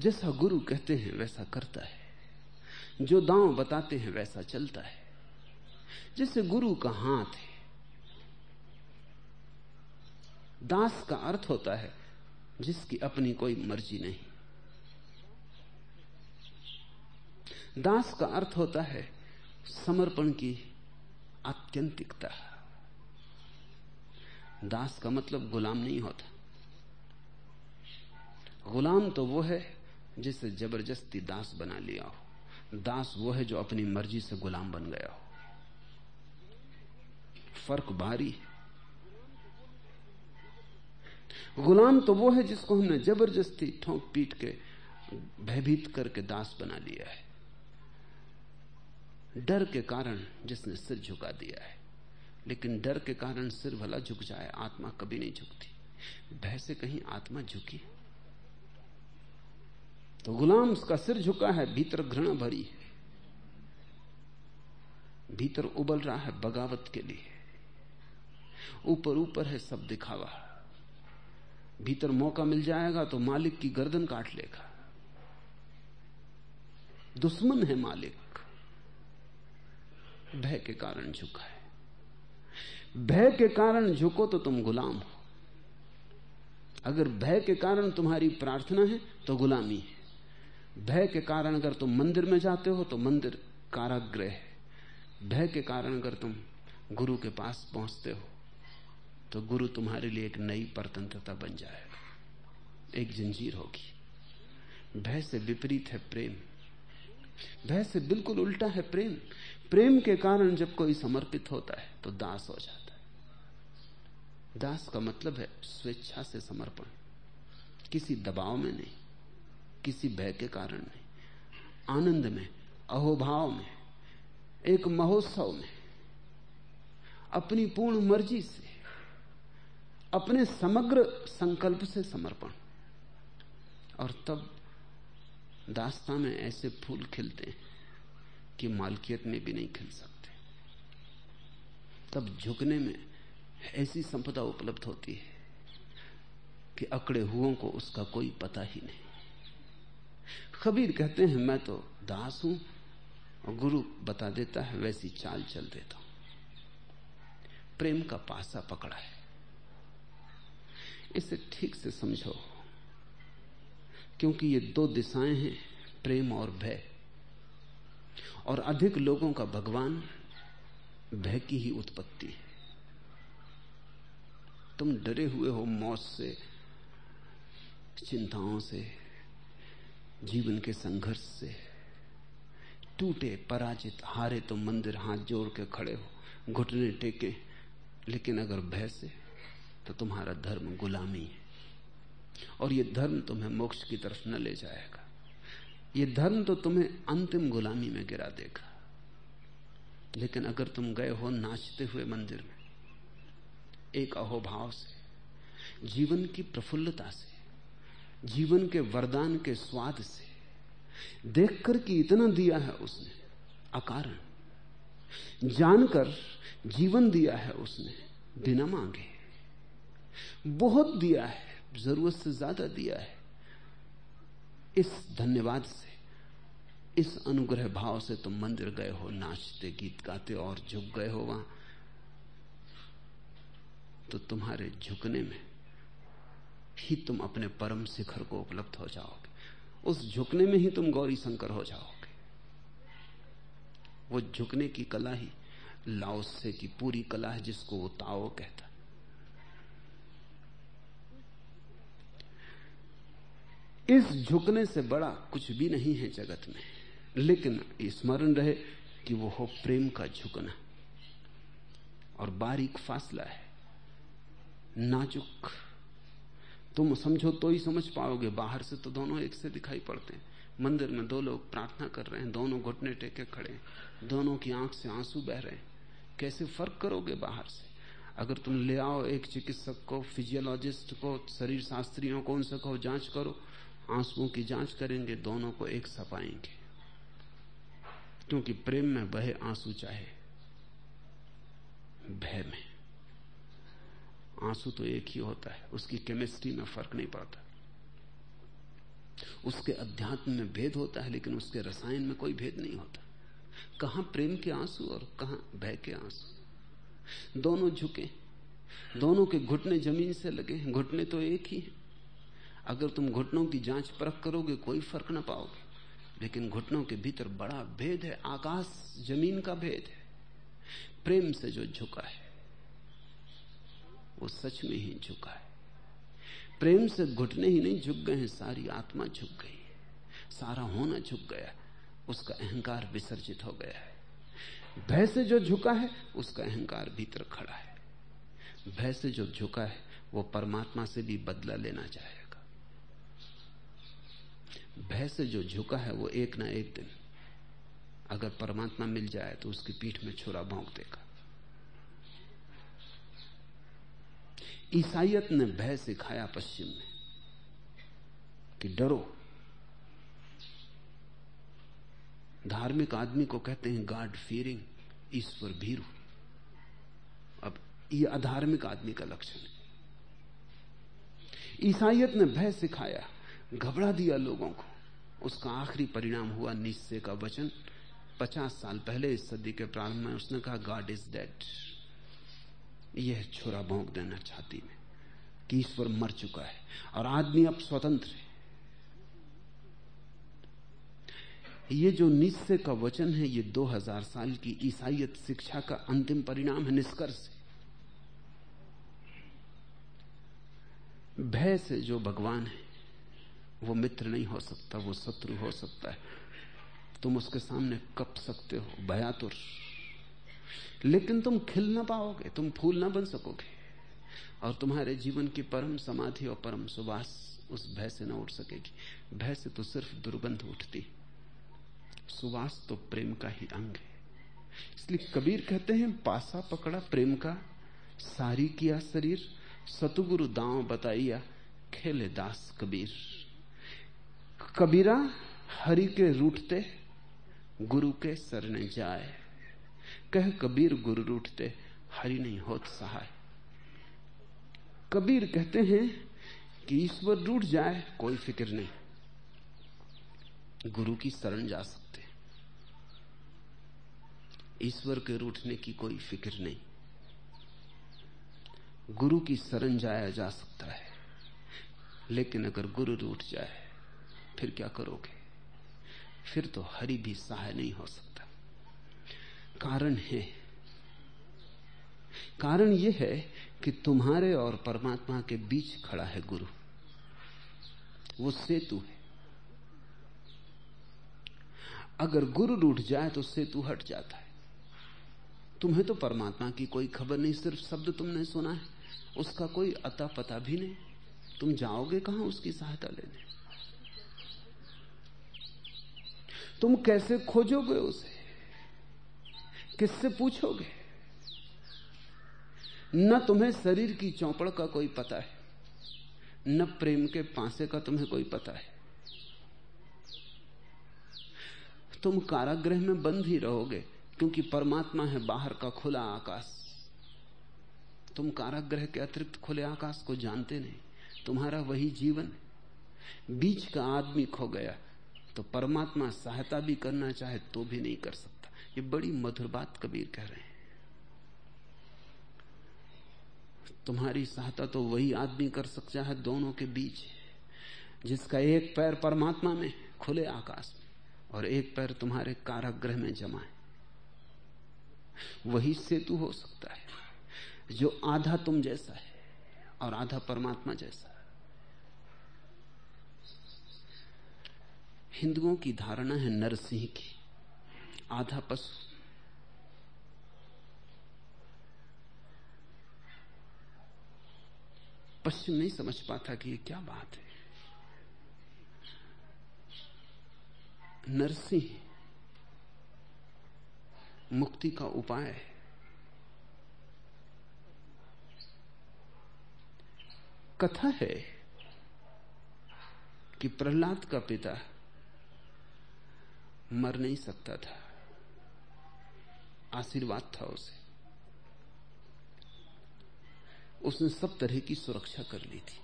जैसा गुरु कहते हैं, वैसा करता है। जो दांव बताते हैं, वैसा चलता है। जैसे गुरु का हाथ है दास का अर्थ होता है जिसकी अपनी कोई मर्ज़ी नहीं। दास का अर्थ होता है समर्पण की आत्यंतिकता। दास का मतलब गुलाम नहीं होता। गुलाम तो वो है जिसे ज़बरदस्ती दास बना लिया हो। दास वो है जो अपनी मर्ज़ी से गुलाम बन गया हो। फ़र्क भारी गुलाम तो वो है जिसको हमने ज़बरदस्ती ठोंक पीट के, भयभीत करके दास बना लिया है। डर के कारण जिसने सिर झुका दिया है, लेकिन डर के कारण सिर भला झुक जाए, आत्मा कभी नहीं झुकती। भय से कहीं आत्मा झुकी। तो गुलाम उसका सिर झुका है, भीतर घृणा भरी है। भीतर उबल रहा है बगावत के लिए। ऊपर ऊपर है सब दिखावा। भीतर मौका मिल जाएगा तो मालिक की गर्दन काट लेगा। दुश्मन है मालिक। भय के कारण झुका है। भय के कारण झुको तो तुम गुलाम हो। अगर भय के कारण तुम्हारी प्रार्थना है तो गुलामी है। भय के कारण अगर तुम मंदिर में जाते हो तो मंदिर काराग्रह है। भय के कारण अगर तुम गुरु के पास पहुँचते हो तो गुरु तुम्हारे लिए एक नई परतंत्रता बन जाएगा एक जंजीर होगी। भय से विपरीत है प्रेम। भय से बिल्कुल उल्टा है प्रेम। प्रेम के कारण जब कोई समर्पित होता है तो दास हो जाता है। दास का मतलब है स्वेच्छा से समर्पण। किसी दबाव में नहीं, किसी भय के कारण नहीं। आनंद में, अहोभाव में, एक महोत्सव में, अपनी पूर्ण मर्ज़ी से अपने समग्र संकल्प से समर्पण। और तब दास्ता में ऐसे फूल खिलते हैं कि मालकियत में भी नहीं खिल सकते। तब झुकने में ऐसी संपदा उपलब्ध होती है कि अकड़े हुओं को उसका कोई पता ही नहीं। कबीर कहते हैं, मैं तो दास हूँ और गुरु बता देता है, वैसी चाल चल देता हूँ। प्रेम का पासा पकड़ा है। इसे ठीक से समझो। क्योंकि ये दो दिशाएँ हैं, प्रेम और भय। और अधिक लोगों का भगवान भय की ही उत्पत्ति है। तुम डरे हुए हो मौत से, चिंताओं से, जीवन के संघर्ष से। टूटे, पराजित, हारे तो मंदिर हाथ जोड़ के खड़े हो, घुटने टेके, लेकिन अगर भय से तो तुम्हारा धर्म गुलामी है। और ये धर्म तुम्हें मोक्ष की तरफ़ न ले जाएगा। ये धर्म तो तुम्हें अंतिम गुलामी में गिरा देगा। लेकिन अगर तुम गए हो नाचते हुए मंदिर में, एक अहोभाव से, जीवन की प्रफुल्लता से, जीवन के वरदान के स्वाद से, देखकर कि इतना दिया है उसने, अकारण, जानकर जीवन दिया है उसने, बिना मांगे। बहुत दिया है, ज़रूरत से ज़्यादा दिया है। इस धन्यवाद से, इस अनुग्रह भाव से तुम मंदिर गए हो, नाचते, गीत गाते और झुक गए हो वहाँ। तो तुम्हारे झुकने में ही तुम अपने परम शिखर को उपलब्ध हो जाओगे। उस झुकने में ही तुम गौरी शंकर हो जाओगे। वो झुकने की कला ही लाओसे की पूरी कला है जिसको वो ताओ कहता इस झुकने से बड़ा कुछ भी नहीं है जगत में। लेकिन स्मरण रहे कि वो हो प्रेम का झुकना। और बारीक फासला है। नाजुक। तुम समझो तो ही समझ पाओगे। बाहर से तो दोनों एक से दिखाई पड़ते हैं। मंदिर में दो लोग प्रार्थना कर रहे हैं। दोनों घुटने टेके खड़े हैं। दोनों की आँख से आँसू बह रहे हैं। कैसे फ़र्क करोगे बाहर से? अगर तुम ले आओ एक चिकित्सक को, फिजियोलॉजिस्ट को, शरीर शास्त्रियों को, उनसे कहो, जाँच करो। आंसुओं की जाँच करेंगे, दोनों को एक सपाएँगे। क्योंकि प्रेम में बहे आँसू चाहे भय में। आँसू तो एक ही होता है, उसकी केमिस्ट्री में फ़र्क नहीं पड़ता। उसके अध्यात्म में भेद होता है, लेकिन उसके रसायन में कोई भेद नहीं होता। कहा प्रेम के आँसू और कहा भय के आँसू? दोनों झुके, दोनों के घुटने ज़मीन से लगे, घुटने तो एक ही है। अगर तुम घुटनों की जाँच परख करोगे, कोई फ़र्क ना पाओगे। लेकिन घुटनों के भीतर बड़ा भेद है, आकाश ज़मीन का भेद है। प्रेम से जो झुका है, वो सच में ही झुका है। प्रेम से घुटने ही नहीं झुक गए हैं, सारी आत्मा झुक गई है। सारा होना झुक गया, उसका अहंकार विसर्जित हो गया है। भय से जो झुका है, उसका अहंकार भीतर खड़ा है। भय से जो झुका है, वो परमात्मा से भी बदला लेना चाहेगा। भय से जो झुका है वो एक ना एक दिन अगर परमात्मा मिल जाए तो उसकी पीठ में छुरा भोंक देगा। ईसाइत ने भय सिखाया पश्चिम में कि डरो। धार्मिक आदमी को कहते हैं गॉड फियरिंग ईश्वर भीरु। अब ये अधार्मिक आदमी का लक्षण है। ईसाइत ने भय सिखाया घबरा दिया लोगों को। उसका आखिरी परिणाम हुआ निश्चय का वचन। पचास साल पहले इस सदी के प्रारंभ में उसने कहा गॉड इज़ डेड यह छुरा भोंक देना छाती में कि ईश्वर मर चुका है और आदमी अब स्वतंत्र है। ये जो निश्चय का वचन है, ये 2000 साल की ईसाइयत शिक्षा का अंतिम परिणाम है निष्कर्ष। भय से जो भगवान है वो मित्र नहीं हो सकता, वो शत्रु हो सकता है। तुम उसके सामने कप सकते हो, भयातुर। लेकिन तुम खिल ना पाओगे, तुम फूल ना बन सकोगे। और तुम्हारे जीवन की परम समाधि और परम सुवास उस भय से न उठ सकेगी। भय से तो सिर्फ़ दुर्गंध उठती। सुवास तो प्रेम का ही अंग है। इसलिए कबीर कहते हैं, पासा पकड़ा प्रेम का, सारी किया शरीर, सतुगुरु दांव बताइया, खेले दास कबीर। कबीरा हरि के रूठते, गुरु के सरने जाए। कह कबीर गुरु रूठते, हरि नहीं होत सहाय। कबीर कहते हैं कि ईश्वर रूठ जाए, कोई फ़िक्र नहीं। गुरु की शरण जा सकते। ईश्वर के रूठने की कोई फ़िक्र नहीं। गुरु की शरण जाया जा सकता है, लेकिन अगर गुरु रूठ जाए फिर क्या करोगे? फिर तो हरि भी सहाय नहीं हो सकता। कारण है। कारण यह है कि तुम्हारे और परमात्मा के बीच खड़ा है गुरु। वो सेतु है। अगर गुरु रूठ जाए तो सेतु हट जाता है। तुम्हें तो परमात्मा की कोई खबर नहीं, सिर्फ़ शब्द तुमने सुना है। उसका कोई अता पता भी नहीं। तुम जाओगे कहाँ उसकी सहायता लेने? तुम कैसे खोजोगे उसे? किससे पूछोगे? न तुम्हें शरीर की चौपड़ का कोई पता है, न प्रेम के पासे का तुम्हें कोई पता है। तुम कारागृह में बंद ही रहोगे, क्योंकि परमात्मा है बाहर का खुला आकाश। तुम कारागृह के अतिरिक्त खुले आकाश को जानते नहीं, तुम्हारा वही जीवन बीच का आदमी खो गया। तो परमात्मा सहायता भी करना चाहे तो भी नहीं कर सकता। ये बड़ी मधुर बात कबीर कह रहे हैं। तुम्हारी सहायता तो वही आदमी कर सकता है दोनों के बीच, जिसका एक पैर परमात्मा में खुले आकाश में और एक पैर तुम्हारे कारागृह में जमा है। वही सेतु हो सकता है, जो आधा तुम जैसा है और आधा परमात्मा जैसा हिंदुओं की धारणा है नरसिंह की। आधा पशु। पश्चिम नहीं समझ पाता कि ये क्या बात है। नरसिंह मुक्ति का उपाय है। कथा है कि प्रहलाद का पिता मर नहीं सकता था। आशीर्वाद था उसे। उसने सब तरह की सुरक्षा कर ली थी।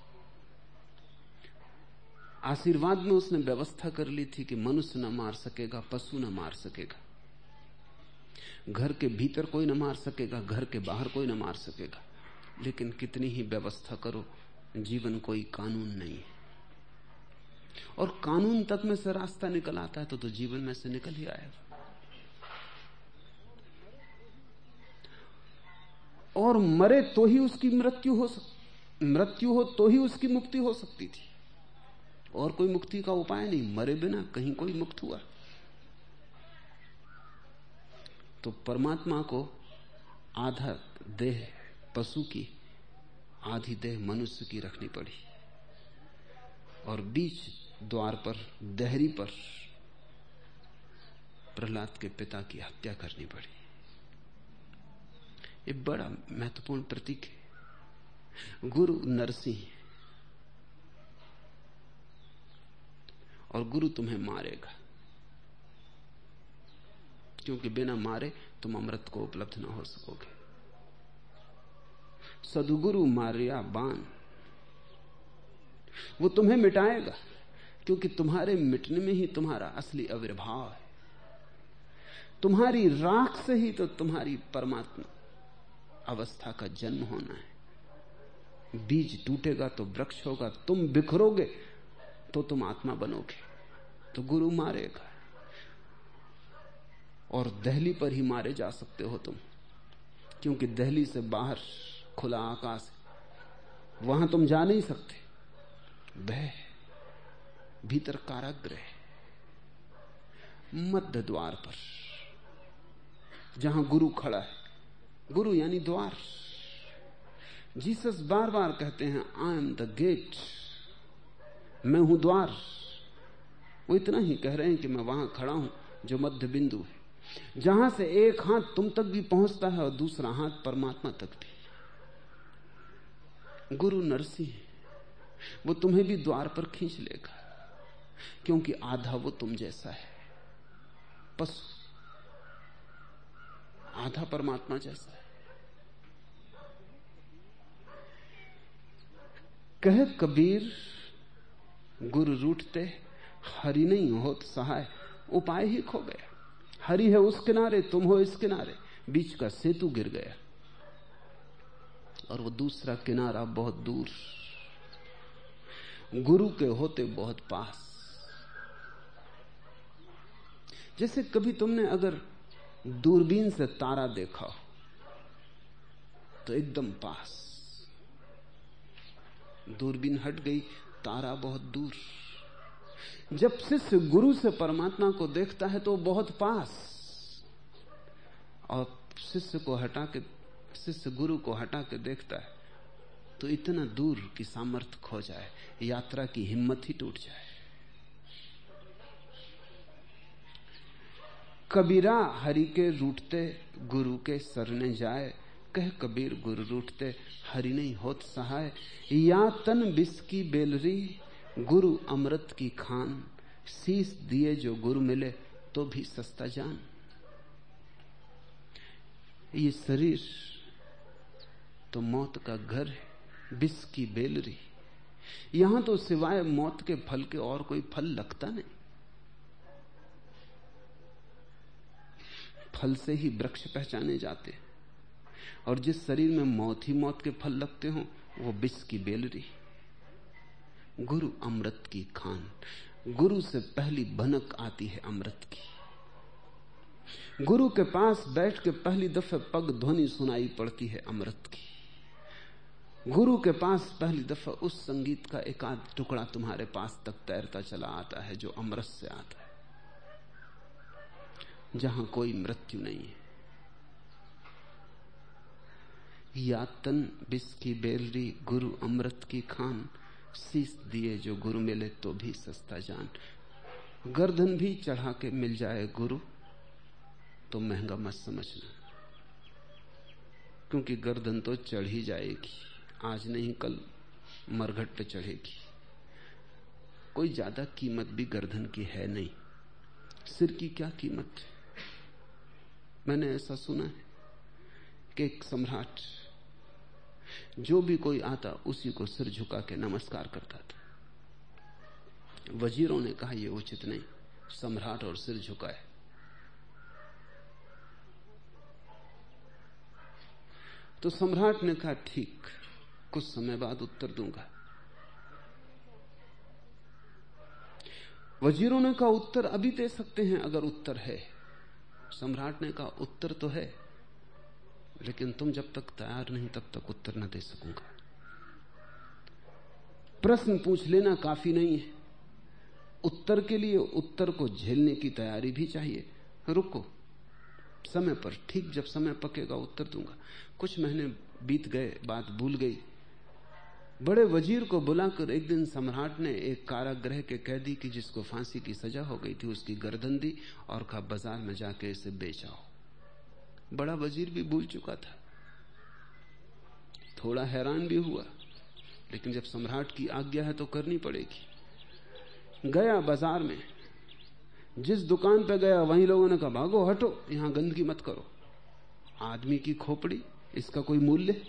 आशीर्वाद में उसने व्यवस्था कर ली थी कि मनुष्य न मार सकेगा, पशु न मार सकेगा। घर के भीतर कोई न मार सकेगा, घर के बाहर कोई न मार सकेगा। लेकिन कितनी ही व्यवस्था करो, जीवन कोई कानून नहीं है। और कानून तक में से रास्ता निकल आता है तो तो जीवन में से निकल ही आएगा। और मरे तो ही उसकी मृत्यु हो मृत्यु हो तो ही उसकी मुक्ति हो सकती थी। और कोई मुक्ति का उपाय नहीं, मरे बिना कहीं कोई मुक्त हुआ। तो परमात्मा को आधा देह, पशु की आधी देह मनुष्य की रखनी पड़ी। और बीच द्वार पर, देहरी पर प्रहलाद के पिता की हत्या करनी पड़ी। ये बड़ा महत्वपूर्ण प्रतीक है। गुरु नरसिंह और गुरु तुम्हें मारेगा। क्योंकि बिना मारे तुम अमृत को उपलब्ध ना हो सकोगे। सदगुरु मारिया बान वो तुम्हें मिटाएगा। क्योंकि तुम्हारे मिटने में ही तुम्हारा असली आविर्भाव है। तुम्हारी राख से ही तो तुम्हारी परमात्मा अवस्था का जन्म होना है। बीज टूटेगा तो वृक्ष होगा, तुम बिखरोगे तो तुम आत्मा बनोगे तो गुरु मारेगा। और दहली पर ही मारे जा सकते हो तुम, क्योंकि दहली से बाहर खुला आकाश वहाँ तुम जा नहीं सकते। वह भीतर काराग्रह मध्य द्वार पर। जहाँ गुरु खड़ा है। गुरु यानी द्वार। जीसस बार बार कहते हैं आई एम द गेट मैं हूँ द्वार। वो इतना ही कह रहे हैं कि मैं वहाँ खड़ा हूँ, जो मध्य बिंदु है। जहाँ से एक हाथ तुम तक भी पहुँचता है और दूसरा हाथ परमात्मा तक भी। गुरु नरसिंह वो तुम्हें भी द्वार पर खींच लेगा। क्योंकि आधा वो तुम जैसा है। पशु आधा परमात्मा जैसा है। कह कबीर, गुरु रूठते, हरि नहीं होत सहाय, उपाय ही खो गया। हरी है उस किनारे, तुम हो इस किनारे, बीच का सेतु गिर गया। और वो दूसरा किनारा बहुत दूर। गुरु के होते बहुत पास। जैसे कभी तुमने अगर दूरबीन से तारा देखा तो एकदम पास। दूरबीन हट गई, तारा बहुत दूर। जब शिष्य गुरु से परमात्मा को देखता है तो बहुत पास। और शिष्य को हटा के, शिष्य गुरु को हटा के देखता है तो इतना दूर की सामर्थ्य खो जाए, यात्रा की हिम्मत ही टूट जाए। कबीरा हरि के रूठते गुरु के सरने जाए, कह कबीर गुरु रूठते हरि नहीं होत सहाय। या तन बिस की बेलरी, गुरु अमृत की खान। शीस दिए जो गुरु मिले तो भी सस्ता जान। ये शरीर तो मौत का घर है, बिस की बेलरी। यहाँ तो सिवाय मौत के फल के और कोई फल लगता नहीं। फल से ही वृक्ष पहचाने जाते और जिस शरीर में मौत ही मौत के फल लगते हो, वो बिस की बेलरी। गुरु अमृत की खान। गुरु से पहली भनक आती है अमृत की। गुरु के पास बैठ के पहली दफे पग ध्वनि सुनाई पड़ती है अमृत की। गुरु के पास पहली दफ़ा उस संगीत का एक आध टुकड़ा तुम्हारे पास तक तैरता चला आता है जो अमृत से आता है। जहाँ कोई मृत्यु नहीं है। यातन बिस की बेलरी गुरु अमृत की खान शीस दिए जो गुरु मिले तो भी सस्ता जान। गर्दन भी चढ़ा के मिल जाए गुरु तो महँगा मत समझना। क्योंकि गर्दन तो चढ़ ही जाएगी, आज नहीं कल मरघट पे चढ़ेगी। कोई ज़्यादा कीमत भी गर्दन की है नहीं। सिर की क्या कीमत? है मैंने ऐसा सुना है कि एक सम्राट जो भी कोई आता, उसी को सिर झुका के नमस्कार करता था। वजीरों ने कहा यह उचित नहीं, सम्राट और सिर झुकाए। तो सम्राट ने कहा, ठीक, कुछ समय बाद उत्तर दूँगा। वजीरों ने कहा, उत्तर अभी दे सकते हैं, अगर उत्तर है। सम्राट ने कहा उत्तर तो है, लेकिन तुम जब तक तैयार नहीं, तब तक उत्तर न दे सकूँगा। प्रश्न पूछ लेना काफ़ी नहीं है। उत्तर के लिए उत्तर को झेलने की तैयारी भी चाहिए। रुको, समय पर, ठीक जब समय पकेगा, उत्तर दूँगा। कुछ महीने बीत गए, बात भूल गई। बड़े वज़ीर को बुलाकर एक दिन सम्राट ने एक कारागृह के कैदी की, जिसको फांसी की सजा हो गई थी, उसकी गर्दन दी और कहा, बाज़ार में जाके इसे बेचाओ। बड़ा वज़ीर भी भूल चुका था। थोड़ा हैरान भी हुआ, लेकिन जब सम्राट की आज्ञा है तो करनी पड़ेगी। गया बाज़ार में। जिस दुकान पर गया, वहीं लोगों ने कहा, भागो, हटो, यहाँ गंदगी मत करो। आदमी की खोपड़ी, इसका कोई मूल्य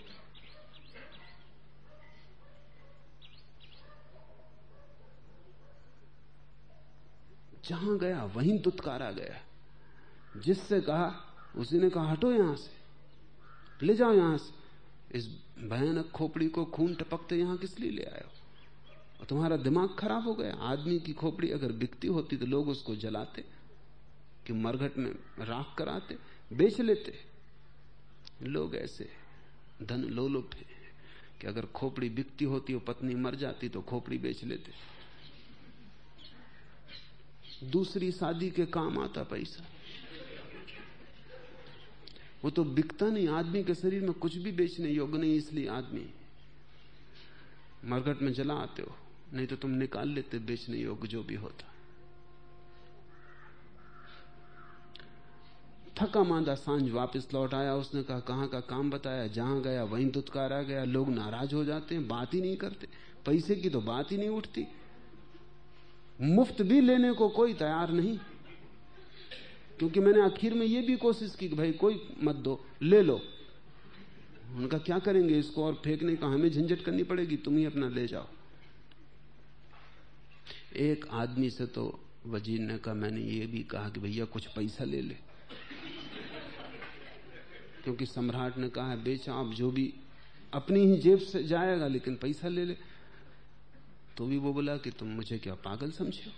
जहाँ गया, वहीं दुत्कारा गया। जिससे कहा, उसी ने कहा, हटो यहाँ से। ले जाओ यहाँ से। इस भयानक खोपड़ी को खून टपकते यहाँ किस लिए ले आयो और तुम्हारा दिमाग खराब हो गया। आदमी की खोपड़ी अगर बिकती होती तो लोग उसको जलाते, कि मरघट में राख कराते, बेच लेते। लोग ऐसे धन लोलुप है कि अगर खोपड़ी बिकती होती और पत्नी मर जाती तो खोपड़ी बेच लेते। दूसरी शादी के काम आता पैसा। वो तो बिकता नहीं, आदमी के शरीर में कुछ भी बेचने योग्य नहीं, इसलिए आदमी मरघट में जला आते हो। नहीं तो तुम निकाल लेते बेचने योग्य जो भी होता। थका मांदा साँझ वापस लौट आया, उसने कहा, कहाँ का काम बताया? जहाँ गया, वहीं दुत्कारा गया। लोग नाराज़ हो जाते हैं, बात ही नहीं करते। पैसे की तो बात ही नहीं उठती। मुफ़्त भी लेने को कोई तैयार नहीं। क्योंकि मैंने आखिर में यह भी कोशिश की कि भाई कोई मत दो, ले लो। उनका क्या करेंगे? इसको और फेंकने का हमें झंझट करनी पड़ेगी, तुम ही अपना ले जाओ। एक आदमी से तो वज़ीर ने कहा, मैंने ये भी कहा कि भैया कुछ पैसा ले ले। क्योंकि सम्राट ने कहा है बेच, आप जो भी, अपनी ही जेब से जाएगा, लेकिन पैसा ले ले। तो भी वो बोला कि तुम मुझे क्या पागल समझे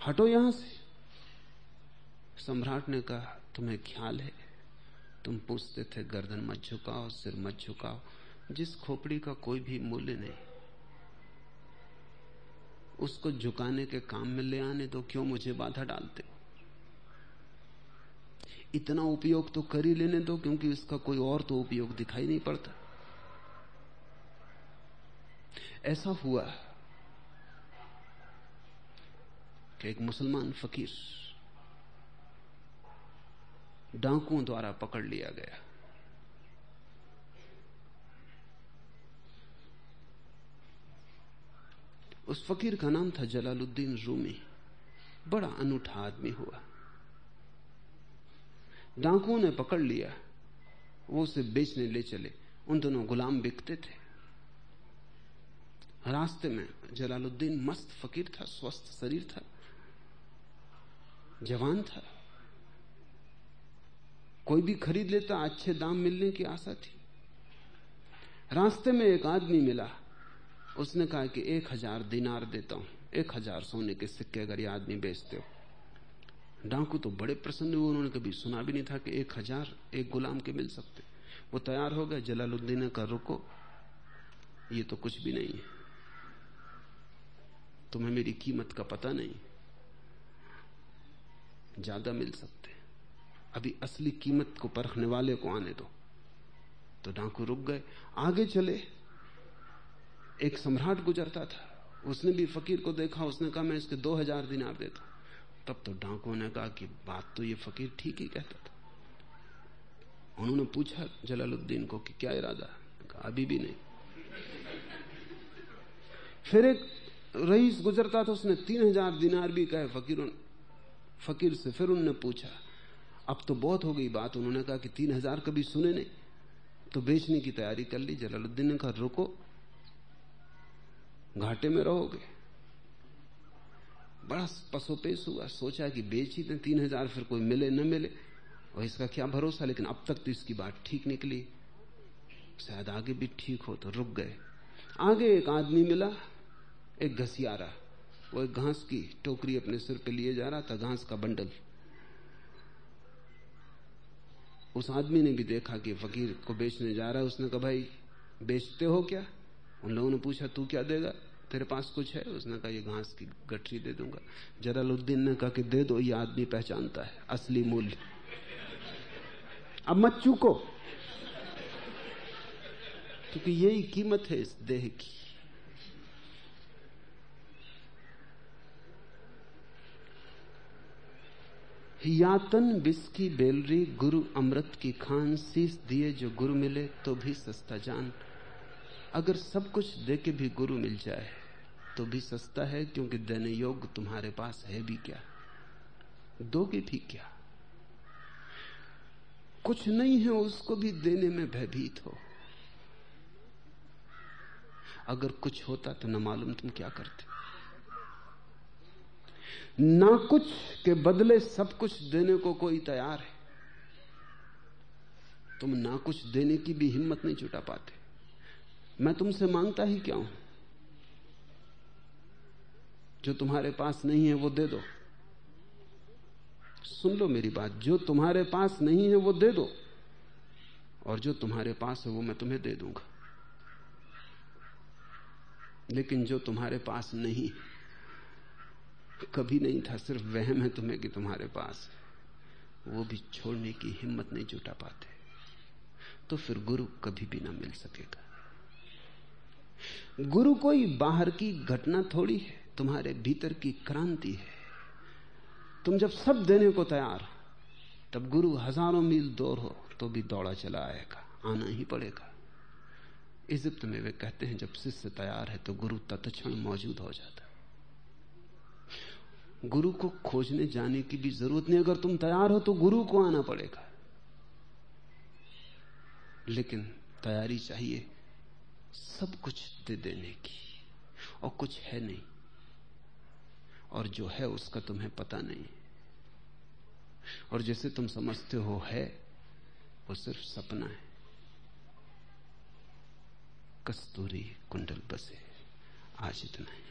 हटो यहाँ से। सम्राट ने कहा, तुम्हें ख्याल है, तुम पूछते थे, गर्दन मत झुकाओ, सिर मत झुकाओ, जिस खोपड़ी का कोई भी मूल्य नहीं। उसको झुकाने के काम में ले आने तो क्यों मुझे बाधा डालते इतना उपयोग तो कर ही लेने दो, क्योंकि इसका कोई और तो उपयोग दिखाई नहीं पड़ता। ऐसा हुआ कि एक मुसलमान फकीर डाकुओं द्वारा पकड़ लिया गया। उस फकीर का नाम था जलालुद्दीन रूमी। बड़ा अनूठा आदमी हुआ। डाकुओं ने पकड़ लिया, वो उसे बेचने ले चले। उन दोनों गुलाम बिकते थे। रास्ते में जलालुद्दीन मस्त फकीर था, स्वस्थ शरीर था, जवान था। कोई भी खरीद लेता, अच्छे दाम मिलने की आशा थी। रास्ते में एक आदमी मिला। उसने कहा कि एक हज़ार दिनार देता हूँ, एक हज़ार सोने के सिक्के अगर ये आदमी बेचते हो। डाकू तो बड़े प्रसन्न हुए, उन्होंने कभी सुना भी नहीं था कि एक हज़ार एक गुलाम के मिल सकते। वो तैयार हो गए, जलालुद्दीन का रुको, ये तो कुछ भी नहीं है। तुम्हें मेरी कीमत का पता नहीं। ज़्यादा मिल सकते अभी असली कीमत को परखने वाले को आने दो। तो डाकू रुक गए। आगे चले। एक सम्राट गुजरता था। उसने भी फकीर को देखा। उसने कहा, मैं इसके दो हज़ार दिनार देता तब तो डाकुओं ने कहा कि बात तो ये फकीर ठीक ही कहता था। उन्होंने पूछा जलालुद्दीन को कि क्या इरादा कहा, अभी भी नहीं। फिर एक रईस गुजरता था, उसने तीन हज़ार दिनार भी कहे, फकीरों फकीर से फिर उनने पूछा, अब तो बहुत हो गई बात। उन्होंने कहा कि तीन हज़ार कभी सुने नहीं। तो बेचने की तैयारी कर ली, जलालुद्दीन ने कहा, रुको, घाटे में रहोगे। बड़ा पसोपेश हुआ, सोचा कि बेच ही दें, तीन हज़ार फिर कोई मिले, न मिले। और इसका क्या भरोसा? लेकिन अब तक तो इसकी बात ठीक निकली। शायद आगे भी ठीक हो तो रुक गए। आगे एक आदमी मिला एक घसियारा वो एक घास की टोकरी अपने सिर पे लिए जा रहा था, घास का बंडल। उस आदमी ने भी देखा कि फकीर को बेचने जा रहा है। उसने कहा, भाई, बेचते हो क्या? उन लोगों ने पूछा, तू क्या देगा? तेरे पास कुछ है? उसने कहा, ये घास की गठरी दे दूँगा। जलालुद्दीन ने कहा कि दे दो, ये आदमी पहचानता है, असली मूल्य। अब मत चूको, क्योंकि यही कीमत है इस देह की। यातन बिस की बेलरी गुरु अमृत की खान शीस दिए जो गुरु मिले तो भी सस्ता जान। अगर सब कुछ दे के भी गुरु मिल जाए तो भी सस्ता है क्योंकि देने योग्य तुम्हारे पास है भी क्या? दोगे भी क्या? कुछ नहीं है उसको भी देने में भयभीत हो। अगर कुछ होता तो न मालूम तुम क्या करते। ना कुछ के बदले सब कुछ देने को कोई तैयार है। तुम ना कुछ देने की भी हिम्मत नहीं जुटा पाते। मैं तुमसे माँगता ही क्या हूँ? जो तुम्हारे पास नहीं है वो दे दो। सुन लो मेरी बात, जो तुम्हारे पास नहीं है वो दे दो। और जो तुम्हारे पास है वो मैं तुम्हें दे दूँगा। लेकिन जो तुम्हारे पास नहीं कभी नहीं था, सिर्फ़ वहम है तुम्हें कि तुम्हारे पास है वो भी छोड़ने की हिम्मत नहीं जुटा पाते। तो फिर गुरु कभी भी ना मिल सकेगा। गुरु कोई बाहर की घटना थोड़ी है, तुम्हारे भीतर की क्रांति है। तुम जब सब देने को तैयार हो, तब गुरु हज़ारों मील दूर हो तो भी दौड़ा चला आएगा, आना ही पड़ेगा। इजिप्त में वे कहते हैं, जब शिष्य तैयार है तो गुरु तत्क्षण मौजूद हो जाता गुरु को खोजने जाने की भी ज़रूरत नहीं। अगर तुम तैयार हो तो गुरु को आना पड़ेगा। लेकिन तैयारी चाहिए सब कुछ दे देने की। और कुछ है नहीं। और जो है उसका तुम्हें पता नहीं। और जैसे तुम समझते हो है, वो सिर्फ़ सपना है। कस्तूरी कुंडल बसे। आज इतना है।